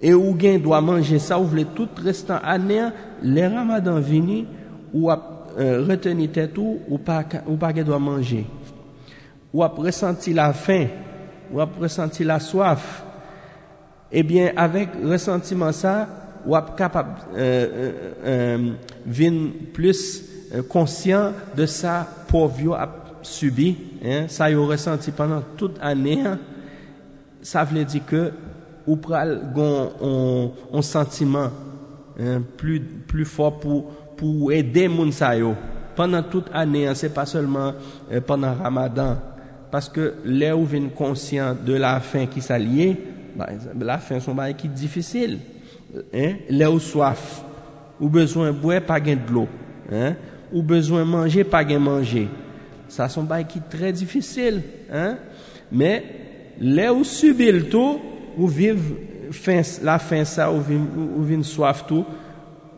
[SPEAKER 1] et ou gain doit manger ça ou voulez tout restant année les ramadan vini ou euh, retenir tête ou ou pas ou pas doit manger. Ou a ressenti la faim ou a ressenti la soif eh bien avec ressentiment ça ou a capable euh, euh, euh plus euh, conscient de ça pauvre a subi hein, ça a ressenti pendant toute année hein. ça veut dire que ou pral un, un sentiment hein, plus plus fort pour pour aider moun sa pendant toute année hein, c'est pas seulement euh, pendant Ramadan. Parce que là où vient conscient de la faim qui s'allie La fin son baye ki difisil. Le ou soaf, ou bezwen bwe pa gen dlo. Ou bezwen manje pa gen manje. Sa son baye ki tre difisil. Men, le ou subil tou, ou viv la fin sa, ou vin soaf tou,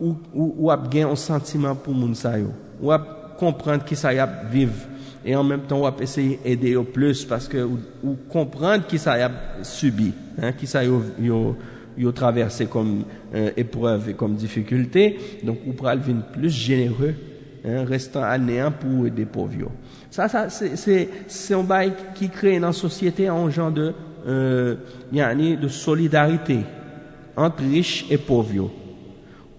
[SPEAKER 1] ou ap gen an sentiman pou moun sayo. Ou ap komprende ki sa yap viv. E an menm ton wap eseye ede yo plus paske ou komprende ki sa yap subi. Hein, qui ça yo, traversé comme euh, épreuve et comme difficulté. Donc on pourra venir plus généreux hein, restant anéant pour aider pauvres ça c'est un bail qui crée dans la société un genre de euh, de solidarité entre riches et pauvres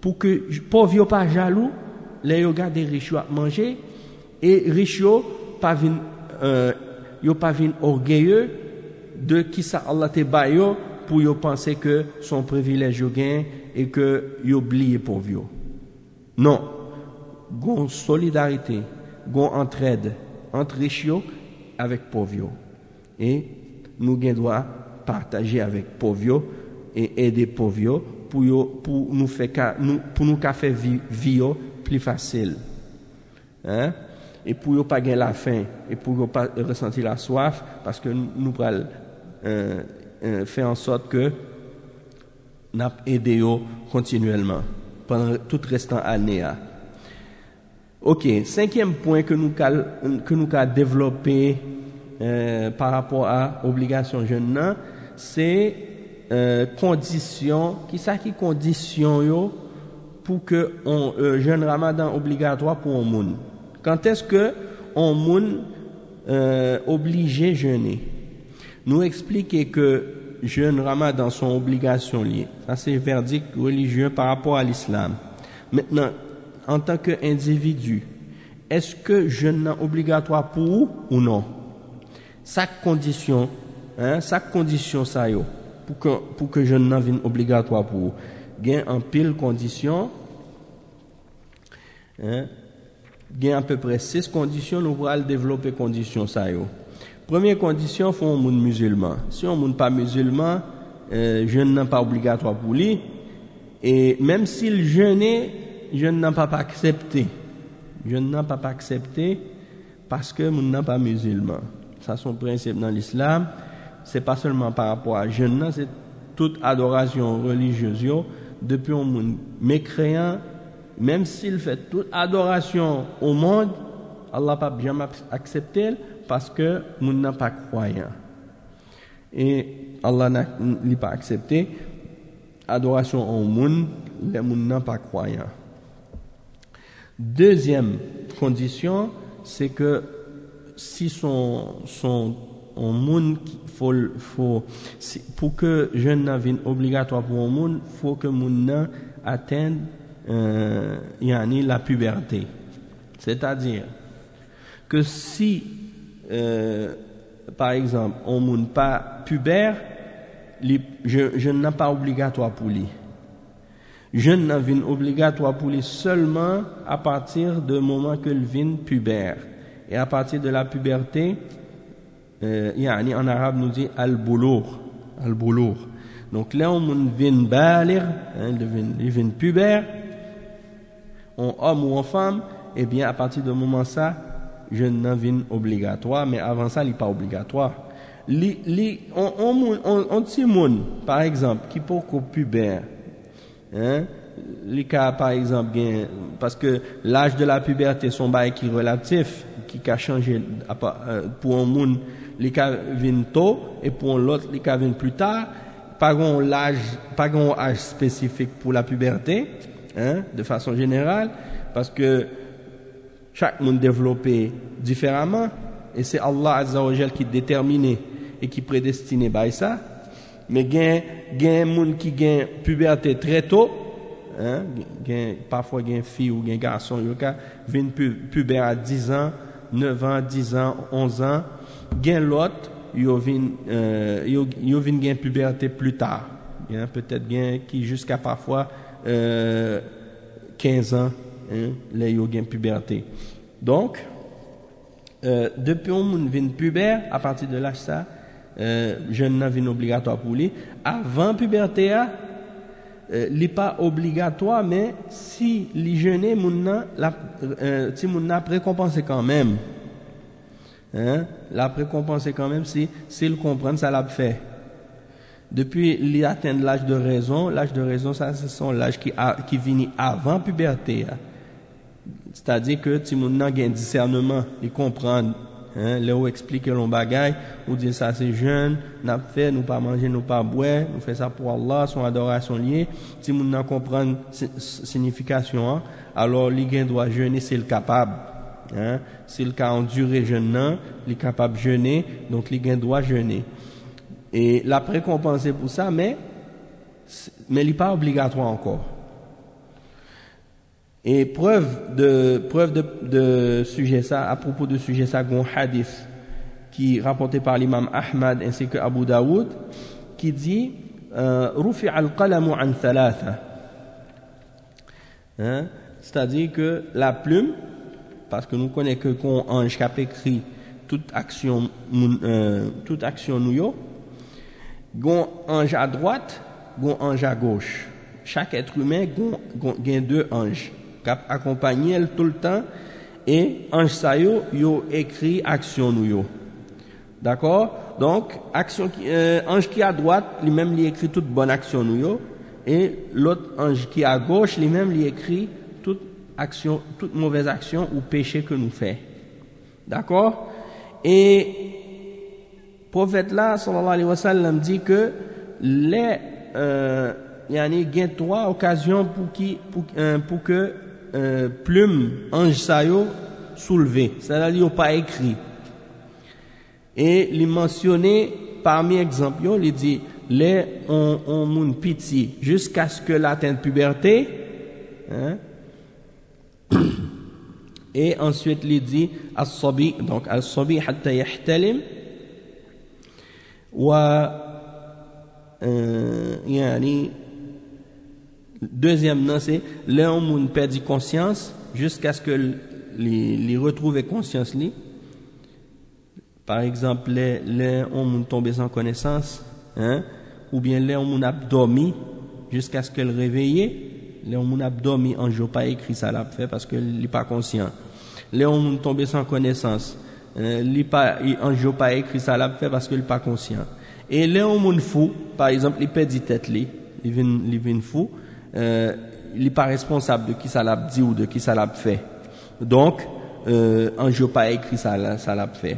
[SPEAKER 1] pour que pauvres pas jaloux les gars des riches à manger et riches pas vin euh, pas vin orgueilleux de qui ça Allah te bayo pour yo penser que son privilège yo gain et que yo oublié pour yo. Non. Gon solidarité, gon entraide entre riches avec pauvres et nous gain droit partager avec pauvres et aider pauvres pour yo, pour nous faire pour nous faire vie, plus facile. Hein? et pour ne pas la faim et pour ne pas ressentir la soif parce que nous allons fè an sot ke nap ede yo kontinuelman pandan tout restan ane a. Ok, senkyem poen ke nou ka, ka devlope euh, par rapport a obligasyon jen nan, se euh, kondisyon, ki sa ki kondisyon yo pou ke on, euh, jen ramadan obligatwa pou on moun. Kant eske on moun euh, oblige jene? Nous expliquer que jeûne ramadan sont obligations liées. Ça c'est verdict religieux par rapport à l'islam. Maintenant, en tant qu'individu, est-ce que jeûne est obligatoire pour vous ou non? Chaque condition, hein, chaque condition ça yo, pour que pour que jeûne obligatoire pour vous. Gain en pile condition. Hein, y a à peu près six conditions, nous allons développer conditions ça Première condition, faut un monde musulman. Si on monde pas musulman, euh, jeûne n'est pas obligatoire pour lui. Et même s'il jeûnait, jeûne n'a pas accepté. Jeûne n'a pas accepté parce que monde n'a pas musulman. Ça, son principe dans l'islam. C'est pas seulement par rapport à jeûne, c'est toute adoration religieuse. Depuis un monde mécréant, même s'il fait toute adoration au monde, Allah pas jamais accepté parce que nous n'a pas croyant. Et Allah n'a pas accepté adoration au monde, les gens n'a pas croyant. Deuxième condition, c'est que si son, son un monde faut, faut, pour que jeune vienne obligatoire pour un monde, faut que monde atteigne euh, yani la puberté. C'est-à-dire que si, euh, par exemple, on n'est pas pubère, je, je n'ai pas obligatoire pour lui. Je n'ai obligatoire pour lui seulement à partir du moment que le vin pubère. Et à partir de la puberté, euh, en arabe nous dit al-boulour. Al-boulour. Donc là, on vient balir, hein, vin pubère, en homme ou en femme, eh bien, à partir de moment ça, je n'en viens obligatoire, mais avant ça, il n'est pas obligatoire. Li, on, on, on, on par exemple, qui pour pubère, hein, les cas, par exemple, parce que l'âge de la puberté, son bail qui est relatif, qui a changé euh, pour un monde, les cas viennent tôt, et pour l'autre, les cas viennent plus tard, pas un âge, pas âge spécifique pour la puberté, hein, de façon générale, parce que chaque monde développé différemment, et c'est Allah Azza wa qui détermine et qui prédestine by ça. Mais a des gens qui ont puberté très tôt, hein, parfois il y a fille ou un garçon qui viennent puber à 10 ans, 9 ans, 10 ans, 11 ans. A l'autre yo vin euh, yo, yo vin gen puberté plus tard hein, peut-être bien qui jusqu'à parfois euh, 15 ans hein, les yo gen puberté donc euh, depuis on vient pubère à partir de l'âge ça euh, jeune n'a vin obligatoire pour lui avant puberté euh, n'est pas obligatoire mais si les jeunes moun la euh, si récompensé quand même Hein? La récompense quand même si s'il comprend ça l'a fait. Depuis il atteint l'âge de raison, l'âge de raison ça ce sont l'âge qui a, qui vient avant puberté. Hein. C'est-à-dire que si mon a un discernement, il comprend hein, là où explique l'on bagaille, ou dit ça c'est jeune, n'a fait, nous pas manger, nous pas boire, nous fait ça pour Allah, son adoration liée. Si mon n'a comprend signification, hein, alors il doit jeûner s'il est capable. Hein? Si le cas enduré jeûne, il est capable de jeûner, donc il doit jeûner. Et la récompense pour ça, mais, mais il n'est pas obligatoire encore. Et preuve de, preuve de, de sujet ça, à propos de sujet ça, un hadith qui rapporté par l'imam Ahmad ainsi que Abu Daoud, qui dit, euh, Rufi al-qalamu an thalatha. Hein? C'est-à-dire que la plume, parce que nous connaissons que quand ange a écrit toute action, euh, toute action nous yo, gon ange à droite, gon ange à gauche. Chaque être humain a deux anges qui accompagnent tout le temps et ange ça yo, yo écrit action nous yo. D'accord Donc action euh, ange qui à droite, lui-même lui écrit toute bonne action nous yo et l'autre ange qui à gauche, lui-même lui écrit action, toute mauvaise action ou péché que nous fait. D'accord Et prophète là, sallallahu alayhi wa sallam, dit que les, euh, il y a trois occasions pour, qui, pour, euh, pour que euh, plume ange sayo soulevé. C'est-à-dire, pas écrit. Et il mentionné parmi exemple, il dit, les on, on moun pitié jusqu'à ce que l'atteinte puberté, hein, [coughs] et ensuite il dit as-sabi donc as-sabi hatta yahtalim wa yani deuxième nom c'est l'homme moun perdit conscience jusqu'à ce que les retrouve conscience li. Par exemple les les on sans connaissance hein ou bien les on a dormi jusqu'à ce qu'elle réveille. Les gens a dormi en jour pas écrit ça l'a fait parce que n'est pas conscient. Les gens tombé sans connaissance euh, pas en jour pas écrit ça l'a fait parce qu'il n'est pas conscient. Et les gens fou par exemple il perd tête il vient fou euh, il n'est pas responsable de qui ça l'a dit ou de qui ça l'a fait. Donc euh, en jour pas écrit ça ça l'a fait.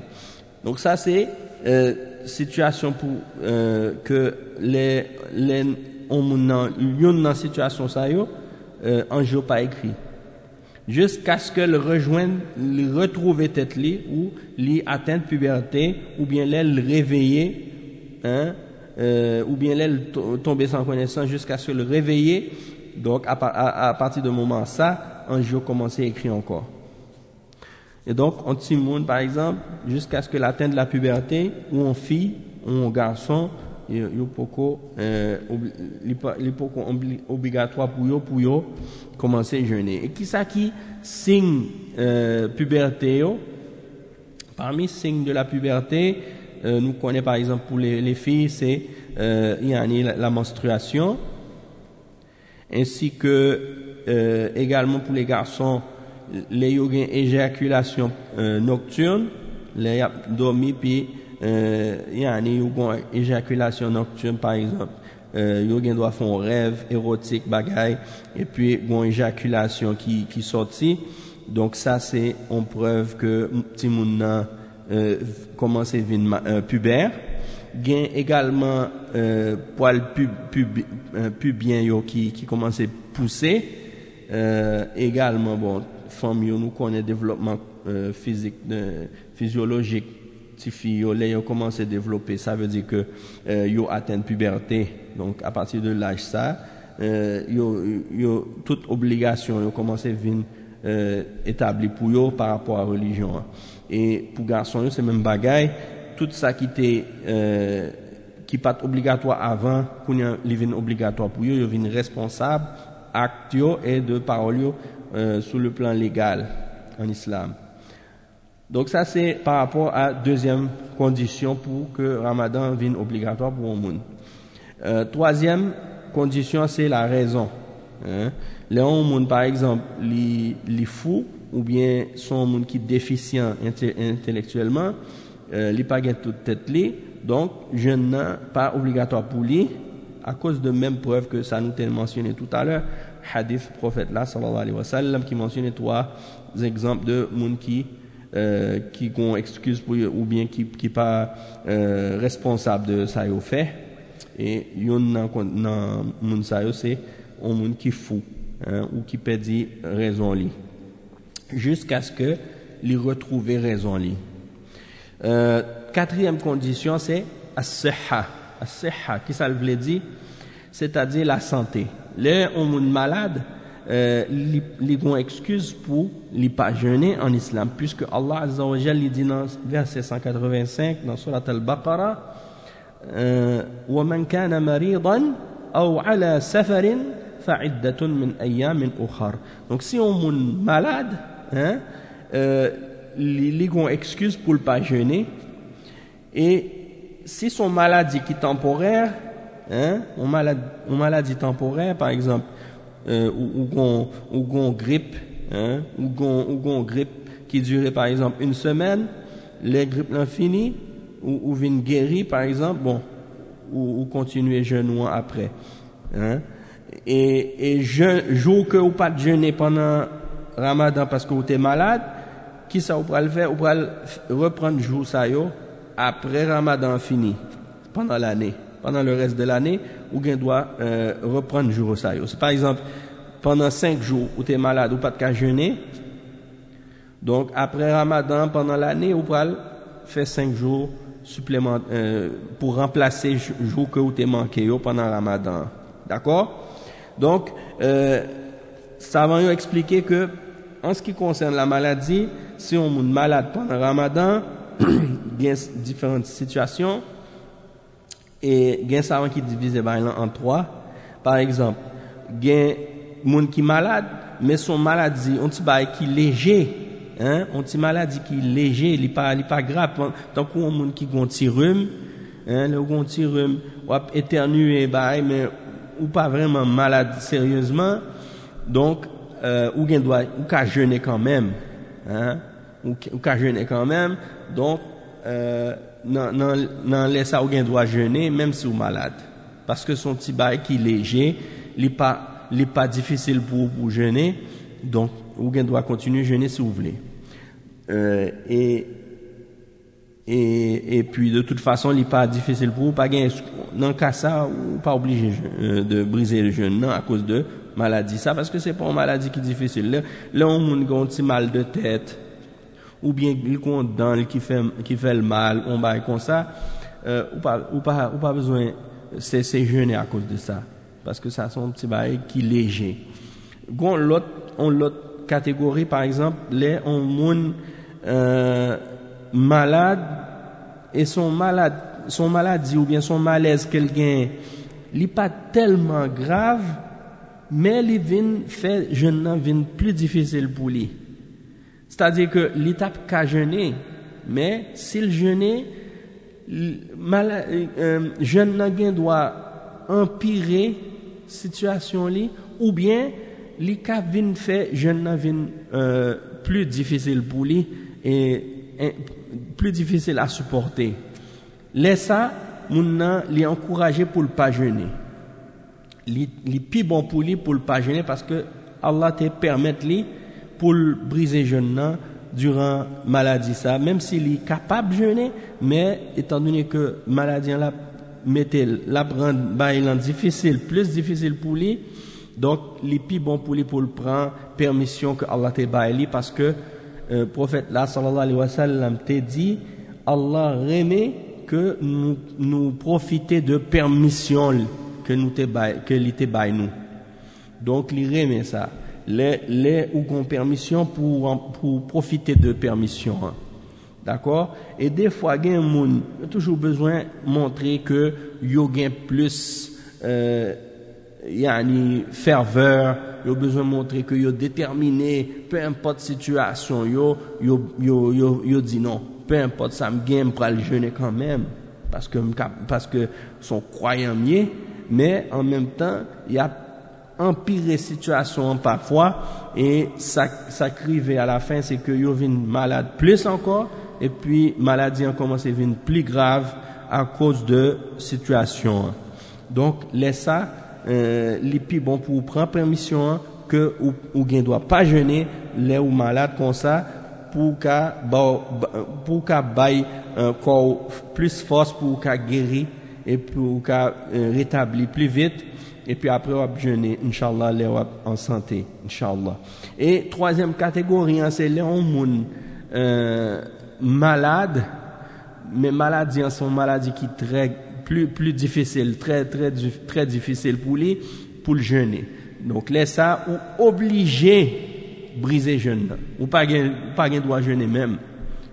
[SPEAKER 1] Donc ça c'est euh, situation pour euh, que les les on dans situation ça yo euh, un jour pas écrit. Jusqu'à ce qu'elle rejoigne le retrouve tête li ou li atteinte puberté ou bien l'aile réveillée hein euh, ou bien l'aile tomber sans connaissance jusqu'à que le réveiller. Donc à, à, à partir de moment ça un jour commencer à écrire encore. Et donc, on timoun, par exemple, jusqu'à ce que l'atteinte de la puberté, ou en fille, ou en garçon, euh, poko obligatoire pour yo pour yo commencer jeûner. Et qui ça qui signe euh, puberté yo? Parmi signes de la puberté euh, nous connaissons par exemple pour les, les filles c'est euh, la, menstruation ainsi que euh, également pour les garçons, les yo gen éjaculation euh, nocturne, les dormi puis euh, yani éjaculation nocturne par exemple. Euh, doit faire un rêve érotique bagay et puis une éjaculation qui qui sorti. Donc ça c'est une preuve que petit moun nan euh, venir euh, pubère gain également euh, poil pub, pub, euh, pubien yo qui qui commence à pousser euh, également bon femme yo nous connaît développement euh, physique euh, physiologique si fille yo les yo commence à développer ça veut dire que euh, yo atteint puberté donc à partir de l'âge ça euh, yo yo toute obligation yo commence à venir euh, établi pour eux par rapport à religion. Et pour garçons, c'est même bagaille, tout ça qui était euh, qui pas obligatoire avant, qu'on devient obligatoire pour eux, ils deviennent responsables actes et de paroles euh, sur le plan légal en islam. Donc ça c'est par rapport à deuxième condition pour que Ramadan vienne obligatoire pour le monde. Euh, troisième condition c'est la raison. Hein? Gens, par exemple, les fous, ou bien sont gens qui déficient intellectuellement, euh, les pas toute tête li, donc je n'ai pas obligatoire pour lui, à cause de même preuve que ça nous a mentionné tout à l'heure, hadith prophète là, sallallahu alayhi wa sallam, qui mentionnait trois exemples de gens qui euh, qui ont excuse pour ou bien qui qui pas euh, responsable de ça au fait. Et yon nan nan moun sa yo c'est un monde qui fou hein, ou qui perdit raison li jusqu'à ce que lui retrouve raison li euh, quatrième condition c'est as-sihha as-sihha qui ça veut dire c'est-à-dire la santé les on monde malade euh, li bon excuse pour li pas jeûner en islam puisque Allah azza wa jalla dit dans verset 185 dans surat al-baqarah euh, ومن كان مريضا أو على سفر فعدة من أيام أخر donc si on est malade hein, euh, les ont excuse pour ne pas jeûner et si son maladie qui est temporaire hein, on maladie, temporaire par exemple euh, ou, ou, ou, grippe hein, qui durait par exemple une semaine les grippes l'ont fini ou, ou vient par exemple bon ou, ou continuer jeûner après hein. Et, et je, jour que ou pas de jeûner pendant Ramadan parce que vous êtes malade, qui ça vous le faire Vous pouvez reprendre jour ça après Ramadan fini, pendant l'année, pendant le reste de l'année, ou bien doit euh, reprendre jour ça yo. Par exemple pendant cinq jours où tu es malade ou pas de jeûner. Donc après Ramadan pendant l'année, vous pouvez faire cinq jours supplémentaires euh, pour remplacer jour que vous t'es manqué pendant Ramadan. D'accord? Donc, euh, ça va nous expliquer que, en ce qui concerne la maladie, si on est malade pendant Ramadan, il y a différentes situations, et il y a ça qui divise en trois. Par exemple, il y a monde qui est malade, mais son maladie, on qui est léger, hein, on dit maladie qui est léger, il n'est pas, pas grave. Tant qu'on a monde qui a un petit rhume, hein, le petit rhume, ou éternuer, mais ou pas vraiment malade sérieusement, donc, euh, ou bien doit, ou qu'à jeûner quand même, hein, ou, qu'à jeûner quand même, donc, euh, ça ou bien doit jeûner, même si vous malade. Parce que son petit bail qui léger, il pas, il pas difficile pour, pour jeûner, donc, ou bien doit continuer jeûner si vous voulez. Euh, et, et, et puis de toute façon, il pas difficile pour vous, pas dans le cas ça, ou pas obligé euh, de briser le jeûne, non, à cause de maladie. Ça, parce que c'est pas une maladie qui est difficile. Là, là on a un petit mal de tête, ou bien il dent qui fait, qui fait le mal, on va comme ça, euh, ou pas, ou pas, ou pas besoin, c'est, c'est jeûner à cause de ça. Parce que ça, c'est un petit bail qui est léger. On l'autre, on l'autre catégorie, par exemple, les, on, euh, malade et son malade son maladie ou bien son malaise quelqu'un n'est pas tellement grave mais il vient fait jeûne vient plus difficile pour lui c'est-à-dire que l'étape qu'a jeûné mais s'il jeûne euh, jeûne doit empirer situation li ou bien les cas viennent fait jeune euh, plus difficile pour lui et, plus difficile à supporter. Laisse ça, moun li encourager pour le pas jeûner. Li, li plus bon pour lui pour le pas jeûner parce que Allah te permet lui pour briser jeûne durant maladie ça même s'il est capable de jeûner mais étant donné que maladie la mettait la prendre difficile plus difficile pour lui donc, les plus bon pour lui pour le prendre permission que Allah baillé parce que le euh, prophète là, sallallahu alayhi wa sallam, dit, Allah que nous, nous profiter de permission que nous que l'ité nous. Donc, il remet ça. Les, les ou qu'on permission pour, pour profiter de permission. Hein. D'accord? Et des fois, il y a toujours besoin de montrer que y a plus, euh, yani ferveur, yo besoin de montrer que yo déterminé, peu importe situation, yo yo yo yo, yo dit non, peu importe ça me gagne pour le jeûner quand même parce que parce que sont croyants mieux, mais en même temps, il y a empiré situation parfois et ça ça crive à la fin c'est que yo vinn malade plus encore et puis maladie a commencé à venir plus grave à cause de situation. Donc laisse ça euh, les plus bon pour prendre permission hein, que ou, ou doit pas jeûner les ou malade comme ça pour qu'a pour encore plus force pour qu'a guérir et pour qu'a euh, rétablir plus vite et puis après on va jeûner inchallah les en santé inchallah et troisième catégorie hein, c'est les gens euh, malades mais maladies hein, sont maladies qui très plus, plus difficile, très, très, très difficile pour lui, pour le jeûner. Donc, laisse ça, ou obligé briser jeûne. Ou pas, pas droit jeûner même.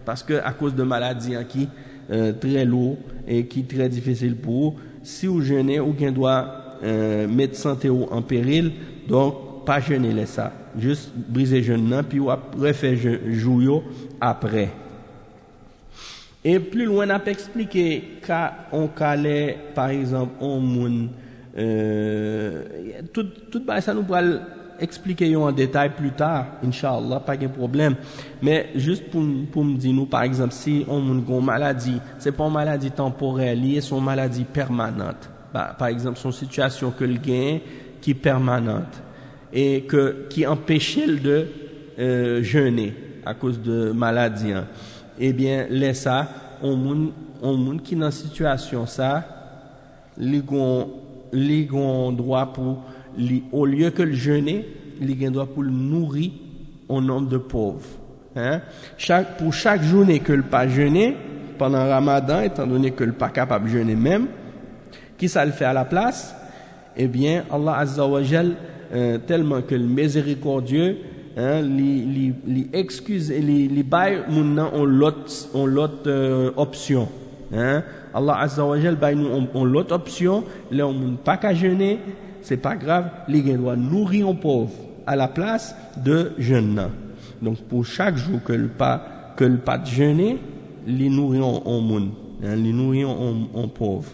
[SPEAKER 1] Parce que, à cause de maladies hein, qui, euh, très lourd et qui très difficile pour si vous jeûnez, bien doit, euh, mettre santé en péril, donc, pas jeûner, laisse ça. Juste briser jeûne, puis ou refaire jouer après. Et plus loin, on a expliqué qu'on calait, par exemple, on moun, euh, tout, tout ça nous pourra expliquer en détail plus tard, Inch'Allah, pas de problème. Mais juste pour, pour me dire, nous, par exemple, si on a une maladie, c'est pas une maladie temporaire, c'est une maladie permanente. Bah, par exemple, son situation que le qui est permanente et que, qui empêche de euh, jeûner à cause de maladie. Hein eh bien, laisse ça, on moun, on moun qui dans situation ça, li gon droit pour, au lieu que le jeûner, li gon droit pour nourrir au nombre de pauvres. Hein? Pour chaque journée que le pas jeûner, pendant Ramadan, étant donné que le pas capable de jeûner même, qui ça le fait à la place? Eh bien, Allah Azza euh, tellement que le miséricordieux, hein, li, li, li excuse, li, li bay moun nan on lot euh, option. Hein? Allah Azza wa Jal bay nous on, lot option, là on moun pas qu'à jeûner, c'est pas grave, li gen doit nourrir un pauvre à la place de jeûne. Donc pour chaque jour que le pas que le pas de jeûner, li nourrir on moun, hein, li nourrir on pauvre.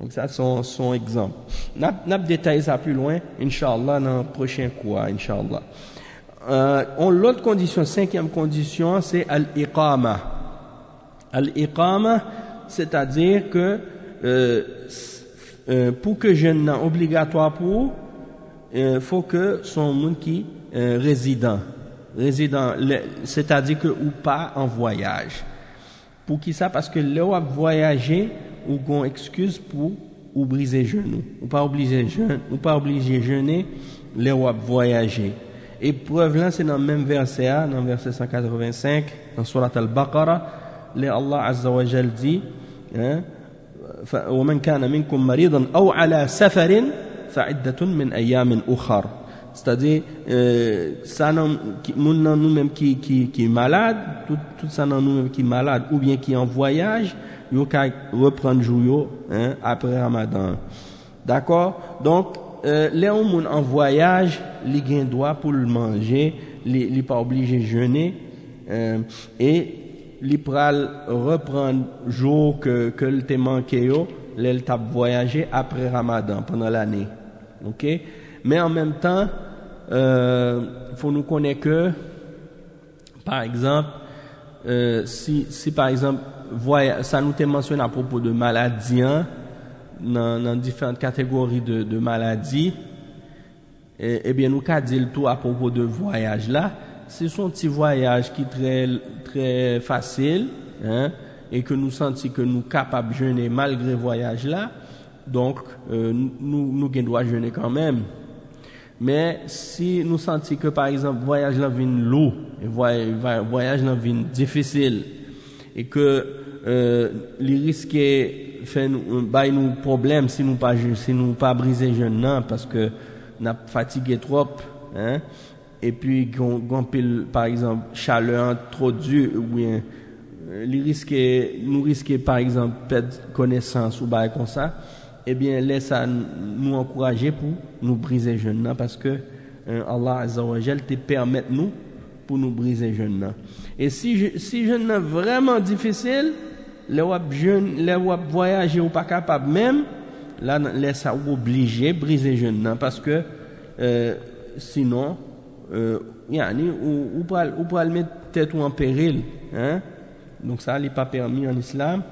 [SPEAKER 1] Donc ça, c'est son, exemple. N'a détaillé ça plus loin, Inch'Allah, dans le prochain cours, Inch'Allah. Euh, l'autre condition, cinquième condition, c'est al-iqama. Al-iqama, c'est-à-dire que euh, euh, pour que jeune obligatoire pour, euh, faut que son monde qui euh, résident, résident, c'est-à-dire que ou pas en voyage. Pour qui ça? Parce que là, voyager, ou qu'on excuse pour ou briser genou, ou pas obliger jeûner, ou pas obliger jeûner, là voyager. Et preuve là, c'est dans le même verset, hein, dans le verset 185, dans Surat Al-Baqarah, là Allah Azza dit, hein, ومن كان منكم مريضا أو على سفر فعدة من أيام أخر c'est-à-dire euh, ça nous-mêmes qui qui qui malade tout, tout ça nous-mêmes qui malade ou bien qui en voyage yo ka reprendre jour hein, après Ramadan d'accord donc euh, les gens en voyage, les gain droit pour le manger, les, les pas obligé de jeûner, euh, et les pral reprendre jour que, que le manqué yo, les tap voyager après Ramadan, pendant l'année. Mais en même temps, euh, faut nous connaître que, par exemple, euh, si, par exemple, ça nous est mentionné à propos de maladies, hein, dans, différentes catégories de, maladies, et, eh bien nous avons dit le tout à propos de voyage là, c'est son petit voyage qui est très, très facile, hein, et que nous sentons que nous sommes capables de jeûner malgré le voyage là, donc euh, nous, nous devons jeûner quand même. Mais si nous sentons que par exemple voyage là vient lourd, et voyage là vient difficile, et que euh, les risques fait nous, bah, nous problème si nous pas si nous pas briser jeûne parce que n'a fatigué trop, hein, et puis qu'on pile par exemple chaleur trop dur ou bien euh, les risques nous risquer par exemple perdre connaissance ou bah comme ça eh bien laisse ça nous encourager pour nous briser jeûne parce que euh, Allah Azza wa Jal te permet nous pour nous briser jeûne et si si jeûne vraiment difficile les wap jeûne les wap voyager ou pas capable même là laisse ça obligé briser jeûne parce que euh, sinon euh, yani, ou, ou, ou, ou mettre tête en péril hein. Donc ça n'est pas permis en islam.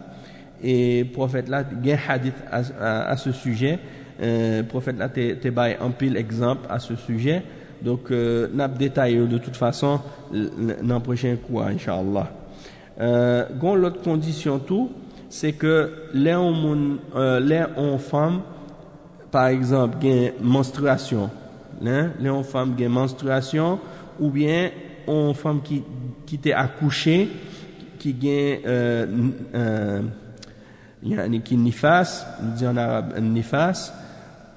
[SPEAKER 1] Et prophète là il a un hadith à, à, ce sujet. Euh, prophète là te bail un pile exemple à ce sujet. Donc euh, n'a détaillé de toute façon dans le prochain cours inchallah. Euh, l'autre condition tout c'est que les on euh, les on femme par exemple gain menstruation hein, les femmes qui ont menstruation, ou bien une femme qui, qui était accouchée, qui gagne euh, euh, qui nifas, on dit en arabe nifas,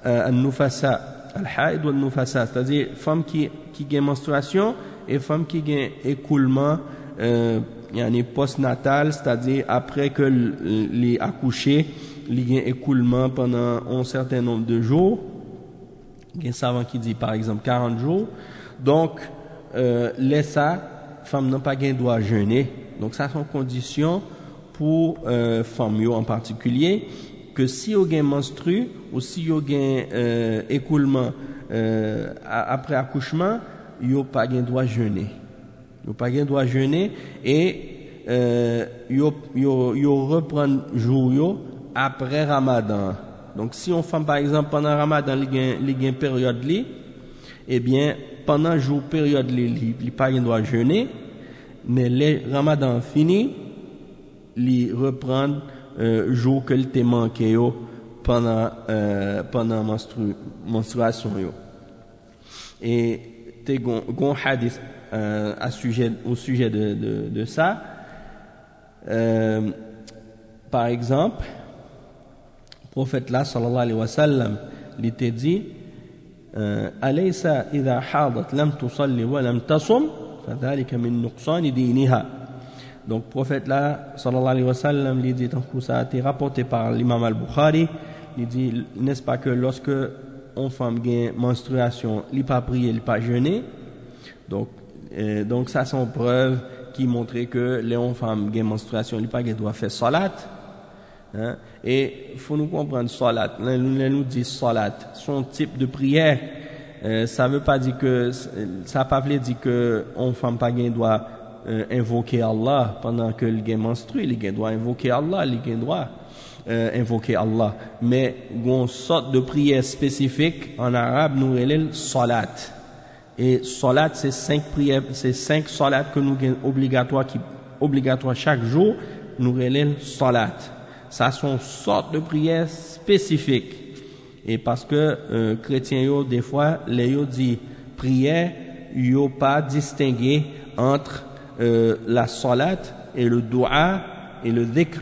[SPEAKER 1] euh, nufasa, al-haid ou nufasa, c'est-à-dire femme qui, qui gagne menstruation et femme qui gagne écoulement euh, postnatal, c'est-à-dire après que les accouchés, il y a écoulement pendant un certain nombre de jours il y a un savant qui dit par exemple 40 jours donc euh, laisse ça femme n'a pas gain droit jeûner donc ça sont conditions pour euh, femmes en particulier que si vous avez menstru ou si vous avez euh, écoulement euh, après accouchement, vous pas de droit jeûner. Vous pas de droit jeûner et euh, vous reprendre jour après Ramadan. Donc si on fait par exemple pendant Ramadan, il y a une période li, eh bien pendant jour période li, il pas de droit jeûner, mais le Ramadan fini, li reprendre euh, jour que t'est manqué yo pendant euh, pendant menstru, menstruation et t'es gon, gon hadith euh, au sujet de ça. Euh, par exemple prophète-là, sallallahu alayhi wa sallam, il était dit euh, Alaysa idha hadat lam tusalli wa lam tasum, fadhalika min nuqsani diniha. Donc, le prophète-là, sallallahu alayhi wa sallam, il dit, donc, ça a été rapporté par l'imam al-Bukhari, il dit, n'est-ce pas que lorsque on femme gagne menstruation, il pas prier, il pas jeûner, donc, euh, donc ça, c'est une preuve qui montrait que les femmes gagne menstruation, il pas doit faire salat, Hein? Et faut nous comprendre salat. Là, nous dit salat, son type de prière. Euh, ça veut pas dire que ça pas dire que une femme pas doit euh, invoquer Allah pendant que le gain menstrue, le doit invoquer Allah, le doit euh, invoquer Allah. Mais une sorte de prière spécifique en arabe nous relève salat. Et salat c'est cinq prières, c'est cinq salats que nous gagnons obligatoire qui obligatoire chaque jour, nous relève salat. Ça sont sorte de prière spécifique. Et parce que euh, chrétiens yo des fois les yo dit prière, yo pas distingué entre euh, la salat et le dua et le dhikr.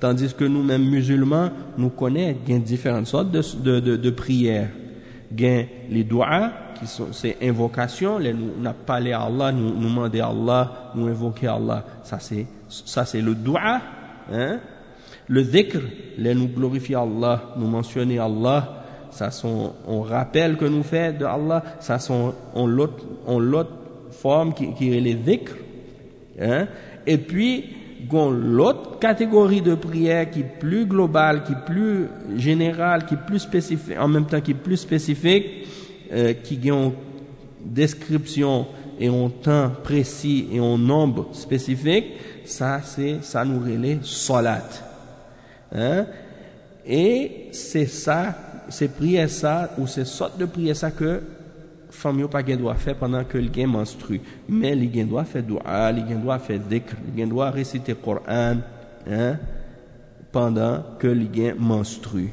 [SPEAKER 1] Tandis que nous-mêmes musulmans, nous connaissons différentes sortes de, de, de, de prières. Gain les doigts, qui sont ces invocations, les, nous à Allah, nous, nous demander Allah, nous invoquer Allah. Ça c'est, ça c'est le dua, hein. Le dhikr, les nous glorifier Allah, nous mentionner Allah, ça sont, on rappelle que nous fait de Allah, ça sont, on l'autre, on l'autre forme qui, qui est les dhikr, Hein? Et puis, l'autre catégorie de prière qui est plus globale, qui est plus générale, qui est plus spécifique, en même temps qui est plus spécifique, euh, qui ont description et en temps précis et en nombre spécifique, ça c'est ça nous relève salat. Hein? Et c'est ça, c'est prier ça ou c'est sorte de prier ça que femme pas doit faire pendant que le gain menstrue. Mais le gain doit faire dua, le gain doit faire dhikr, le gain doit réciter Coran hein, pendant que le gain menstrue.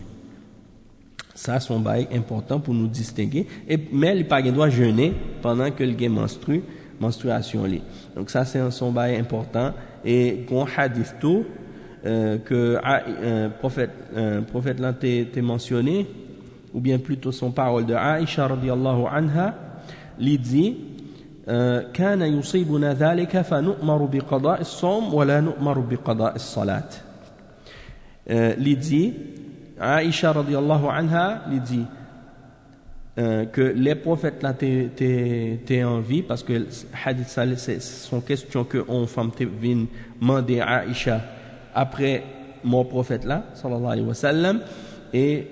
[SPEAKER 1] Ça, c'est un bail important pour nous distinguer. Et, mais le pas doit jeûner pendant que le gain menstrue, menstruation. Donc ça, c'est un son bail important. Et qu'on hadith tout, euh, que ah, un prophète, un prophète là t'es mentionné, ou bien plutôt son parole de Aïcha radiallahu anha, lui dit كان يصيبنا ذلك فنؤمر بقضاء الصوم ولا نؤمر بقضاء الصلاة lui dit Aïcha radiallahu anha lui dit euh, que les prophètes là t'es en vie parce que hadith c'est son question que on femme vient demander à Aïcha après mon prophète là sallallahu alayhi wa et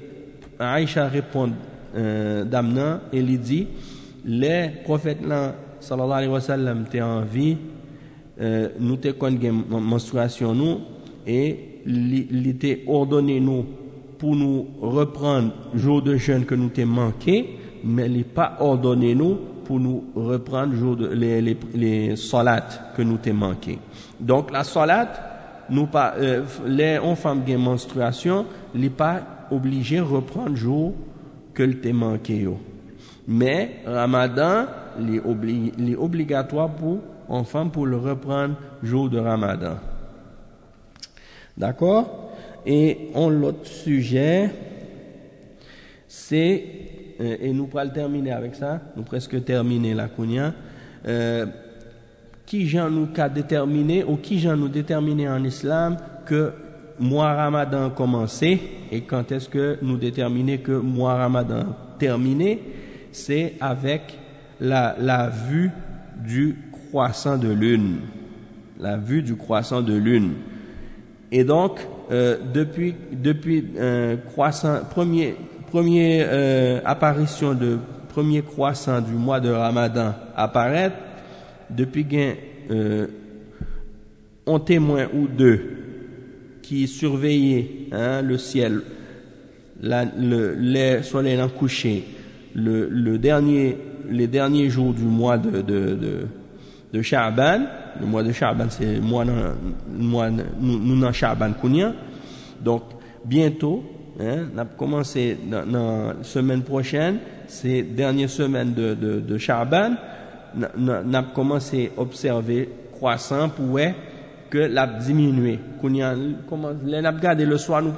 [SPEAKER 1] Aïcha répond euh, d'Amna et lui dit les prophètes là sallallahu alayhi wa sallam t'es en vie euh, nous t'es menstruation nous et il ordonné nous pour nous reprendre jour de jeûne que nous t'ai manqué, mais il n'est pas ordonné nous pour nous reprendre jour de, les, les, que nous t'ai manqué. Donc la salat, nous pas, euh, les femmes qui ont menstruation, n'est pas obligé reprendre jour que t'ai manqué. Mais Ramadan, il est, obligatoire pour enfant pour le reprendre jour de Ramadan. D'accord? Et on l'autre sujet, c'est, euh, et nous pourrons terminer avec ça, nous presque terminer la Kounia, euh, qui j'en nous qu'a déterminé, ou qui j'en nous déterminé en islam que mois Ramadan commencé, et quand est-ce que nous déterminer que mois Ramadan terminé, c'est avec la, la vue du croissant de lune. La vue du croissant de lune. Et donc, euh, depuis depuis euh, croissant premier premier euh, apparition de premier croissant du mois de Ramadan apparaître depuis qu'un euh, un témoin ou deux qui surveillaient hein, le ciel la, le, les en couché le, le dernier les derniers jours du mois de, de, de, de Sha'ban le mois de Shaban, c'est le mois, mois nous dans Shaban Kounia. Donc, bientôt, hein, on a commencé la semaine prochaine, c'est dernière semaine de, de, de Shaban, on a commencé à observer croissant pour que l'a diminué. Kounia, on a regardé le soir, nous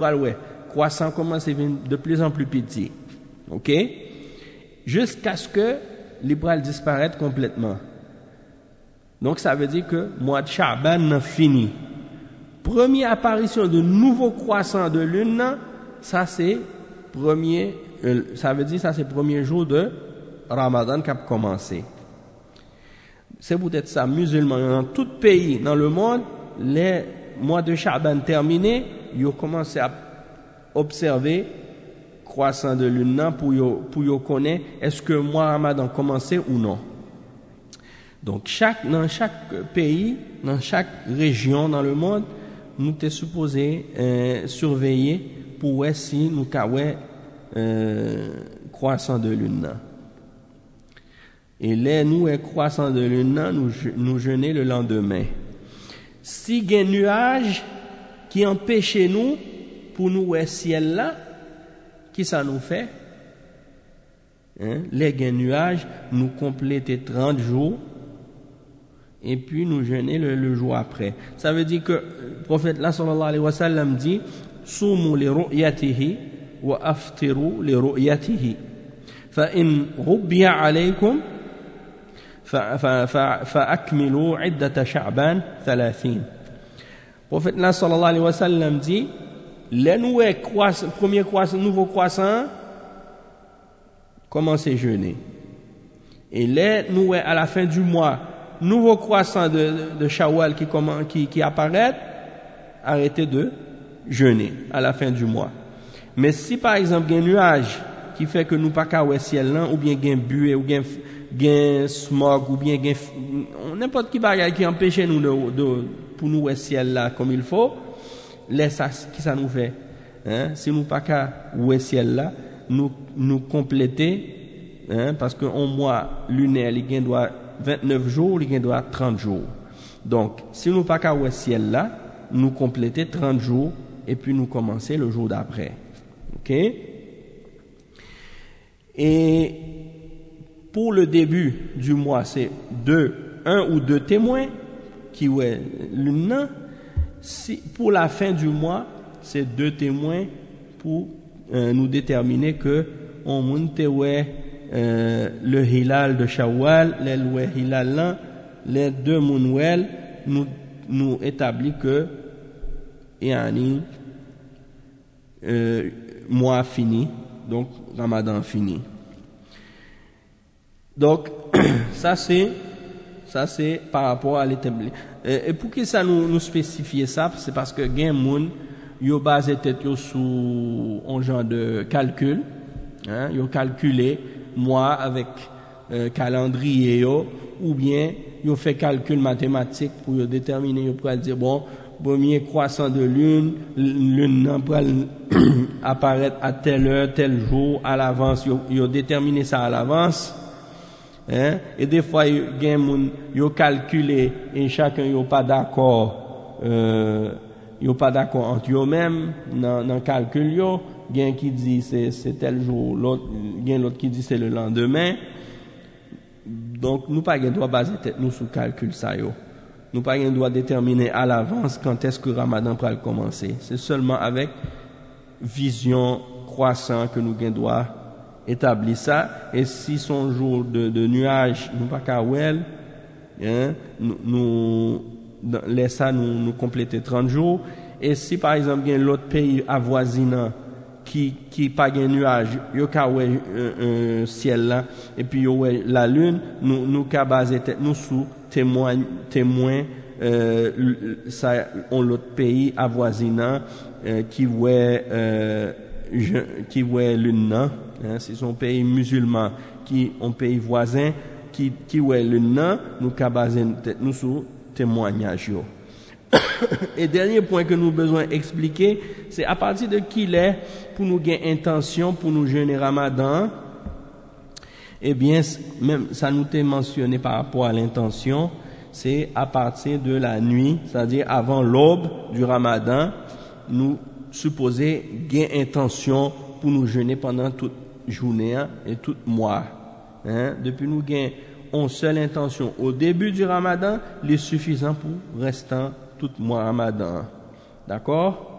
[SPEAKER 1] croissant commence à de plus en plus petit. OK? Jusqu'à ce que les bras complètement. Donc ça veut dire que mois de Shaban fini. Première apparition de nouveau croissant de lune, ça c'est premier, euh, ça veut dire ça c'est premier jour de Ramadan qui a commencé. C'est peut-être ça, musulmans, dans tout pays dans le monde, les mois de Shaban terminés, ils ont commencé à observer croissant de lune pour pour connaître est-ce que mois Ramadan commencé ou non. Donc, chaque, dans chaque pays, dans chaque région dans le monde, nous sommes supposés euh, surveiller pour voir si nous avons euh, croissant de lune. Et là, nous, croissant de lune, nous, nous jeûner le lendemain. Si y nuage qui empêche nous, pour nous voir ciel là, qui ça nous fait? Hein? Les nuages nous compléter 30 jours et puis nous jeûner le, jour après. Ça veut dire que le prophète là sallallahu alayhi wa sallam dit Soumu li ru'yatihi wa aftiru li ru'yatihi. Fa in alaykum فأكملوا عدة شعبان ثلاثين prophète là sallallahu alayhi wa sallam dit les nouveaux croissants, premier croissant, nouveau croissant commencez à jeûner et les nouveaux à la fin du mois nouveau croissant de, de Shawwal qui, qui, qui apparaît, arrêtez de jeûner à la fin du mois. Mais si par exemple il y a un nuage qui fait que nous pas qu'à ciel là ou bien gain buée ou bien gain smog ou bien gain n'importe qui bagaille qui empêche nous de, de pour nous ciel là comme il faut laisse ça qui ça nous fait hein? Si nous pas qu'à ciel là nous nous compléter hein? Parce que un mois lunaire il doit 29 jours il doit 30 jours. Donc si nous pas qu'à ciel là nous compléter 30 jours et puis nous commencer le jour d'après. OK? Et pour le début du mois, c'est deux, un ou deux témoins qui ouais l'une. Si, pour la fin du mois, c'est deux témoins pour euh, nous déterminer que on monte euh, le hilal de Shawwal, le hilal les deux mounouel nous nous établit que yani euh, mois fini donc Ramadan fini. Donc, [clears throat] ça c'est ça c'est par rapport à l'établi. Et, pour que ça nous, nous spécifier ça, c'est parce que gen moun yo basé tête yo sous un genre de calcul, hein, yo calculé mois avec euh, calendrier yo ou bien yo fait calcul mathématique pour yo déterminer yo pour dire bon premier croissant de lune, lune [clears throat] apparaître à telle heure, tel jour, à l'avance, ils ont déterminé ça à l'avance. Hein? Et des fois, ils ont calculé et chacun n'a pas d'accord, euh, pas d'accord entre eux-mêmes dans, dans le calcul. Il y a qui dit c'est, c'est tel jour, l'autre, il y a l'autre qui dit c'est le lendemain. Donc, nous pas droit baser nous sur calcul ça yo nous pas droit déterminer à l'avance quand est-ce que Ramadan va commencer. C'est seulement avec vision croissante que nous droit établir ça. Et si son jour de, de nuages, nous pas qu'à hein, nous, nous laisse ça nous, compléter 30 jours. Et si par exemple il y a l'autre pays avoisinant qui qui pas de nuage, yo ka un ciel là et puis yo la lune, nous nous ka baser nous sous témoin, témoin euh, ça, on l'autre pays avoisinant euh, qui voit euh, qui voit l'une hein, c'est son pays musulman qui un pays voisin qui qui voit l'une nous ka nous sous témoignage. [coughs] Et dernier point que nous besoin expliquer, c'est à partir de qui est pour nous gagner intention pour nous jeûner Ramadan eh bien, même ça nous est mentionné par rapport à l'intention, c'est à partir de la nuit, c'est-à-dire avant l'aube du ramadan, nous supposer gain intention pour nous jeûner pendant toute journée hein, et tout mois. Hein? Depuis nous gain une seule intention au début du ramadan, il est suffisant pour restant tout mois ramadan. D'accord?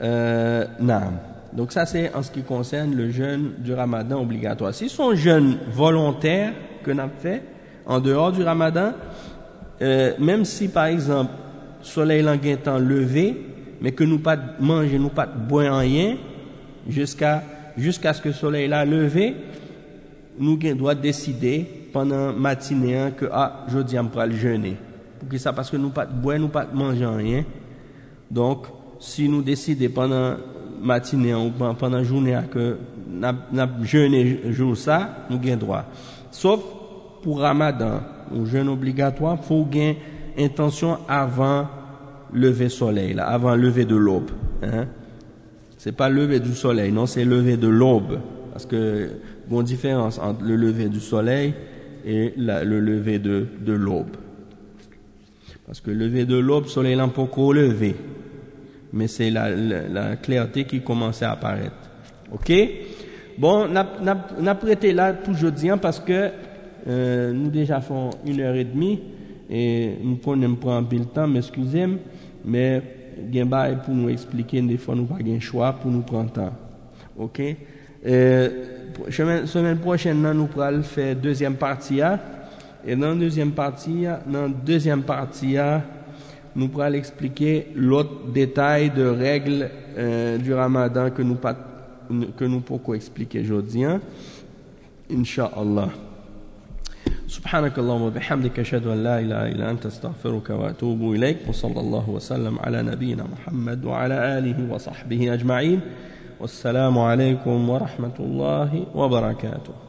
[SPEAKER 1] Euh, non. Donc ça, c'est en ce qui concerne le jeûne du ramadan obligatoire. Si son jeûne volontaire que nous fait, en dehors du ramadan, euh, même si par exemple, soleil temps levé, mais que nous pas manger, nous pas boire rien, jusqu'à jusqu'à ce que le soleil là levé, nous doit décider pendant matinée hein, que ah, jeudi on le jeûner. Pour que ça? Parce que nous pas boire, nous pas manger rien. Donc si nous décidons pendant matinée ou pendant journée que n'a jeûné jour ça, nous avons droit. Sauf pour Ramadan, ou jeûne obligatoire, faut gagner intention avant lever soleil, là, avant lever de l'aube. Hein? C'est pas lever du soleil, non, c'est lever de l'aube. Parce que, bon différence entre le lever du soleil et le lever de, l'aube. Parce que lever de l'aube, soleil n'a pas lever mais c'est la, la, clarté qui commençait à apparaître. OK? Bon, n'a prêté là pour jeudi hein, parce que euh, nous déjà faisons une heure et demie et nous prenons un peu de temps, m'excusez-moi, mais Gemba pour nous expliquer, des fois nous pas un choix pour nous prendre temps. OK? Euh, Semaine prochaine, nous allons faire deuxième partie. Hein. Et dans la deuxième partie, hein, dans la deuxième partie, nous pourrons expliquer l'autre détail de règles euh, du ramadan que nous pas que nous pouvons expliquer aujourd'hui hein? Inch'Allah. سبحانك اللهم وبحمدك أشهد أن لا إله إلا أنت أستغفرك وأتوب إليك وصلى الله وسلم على نبينا محمد وعلى آله وصحبه أجمعين والسلام عليكم ورحمة الله وبركاته.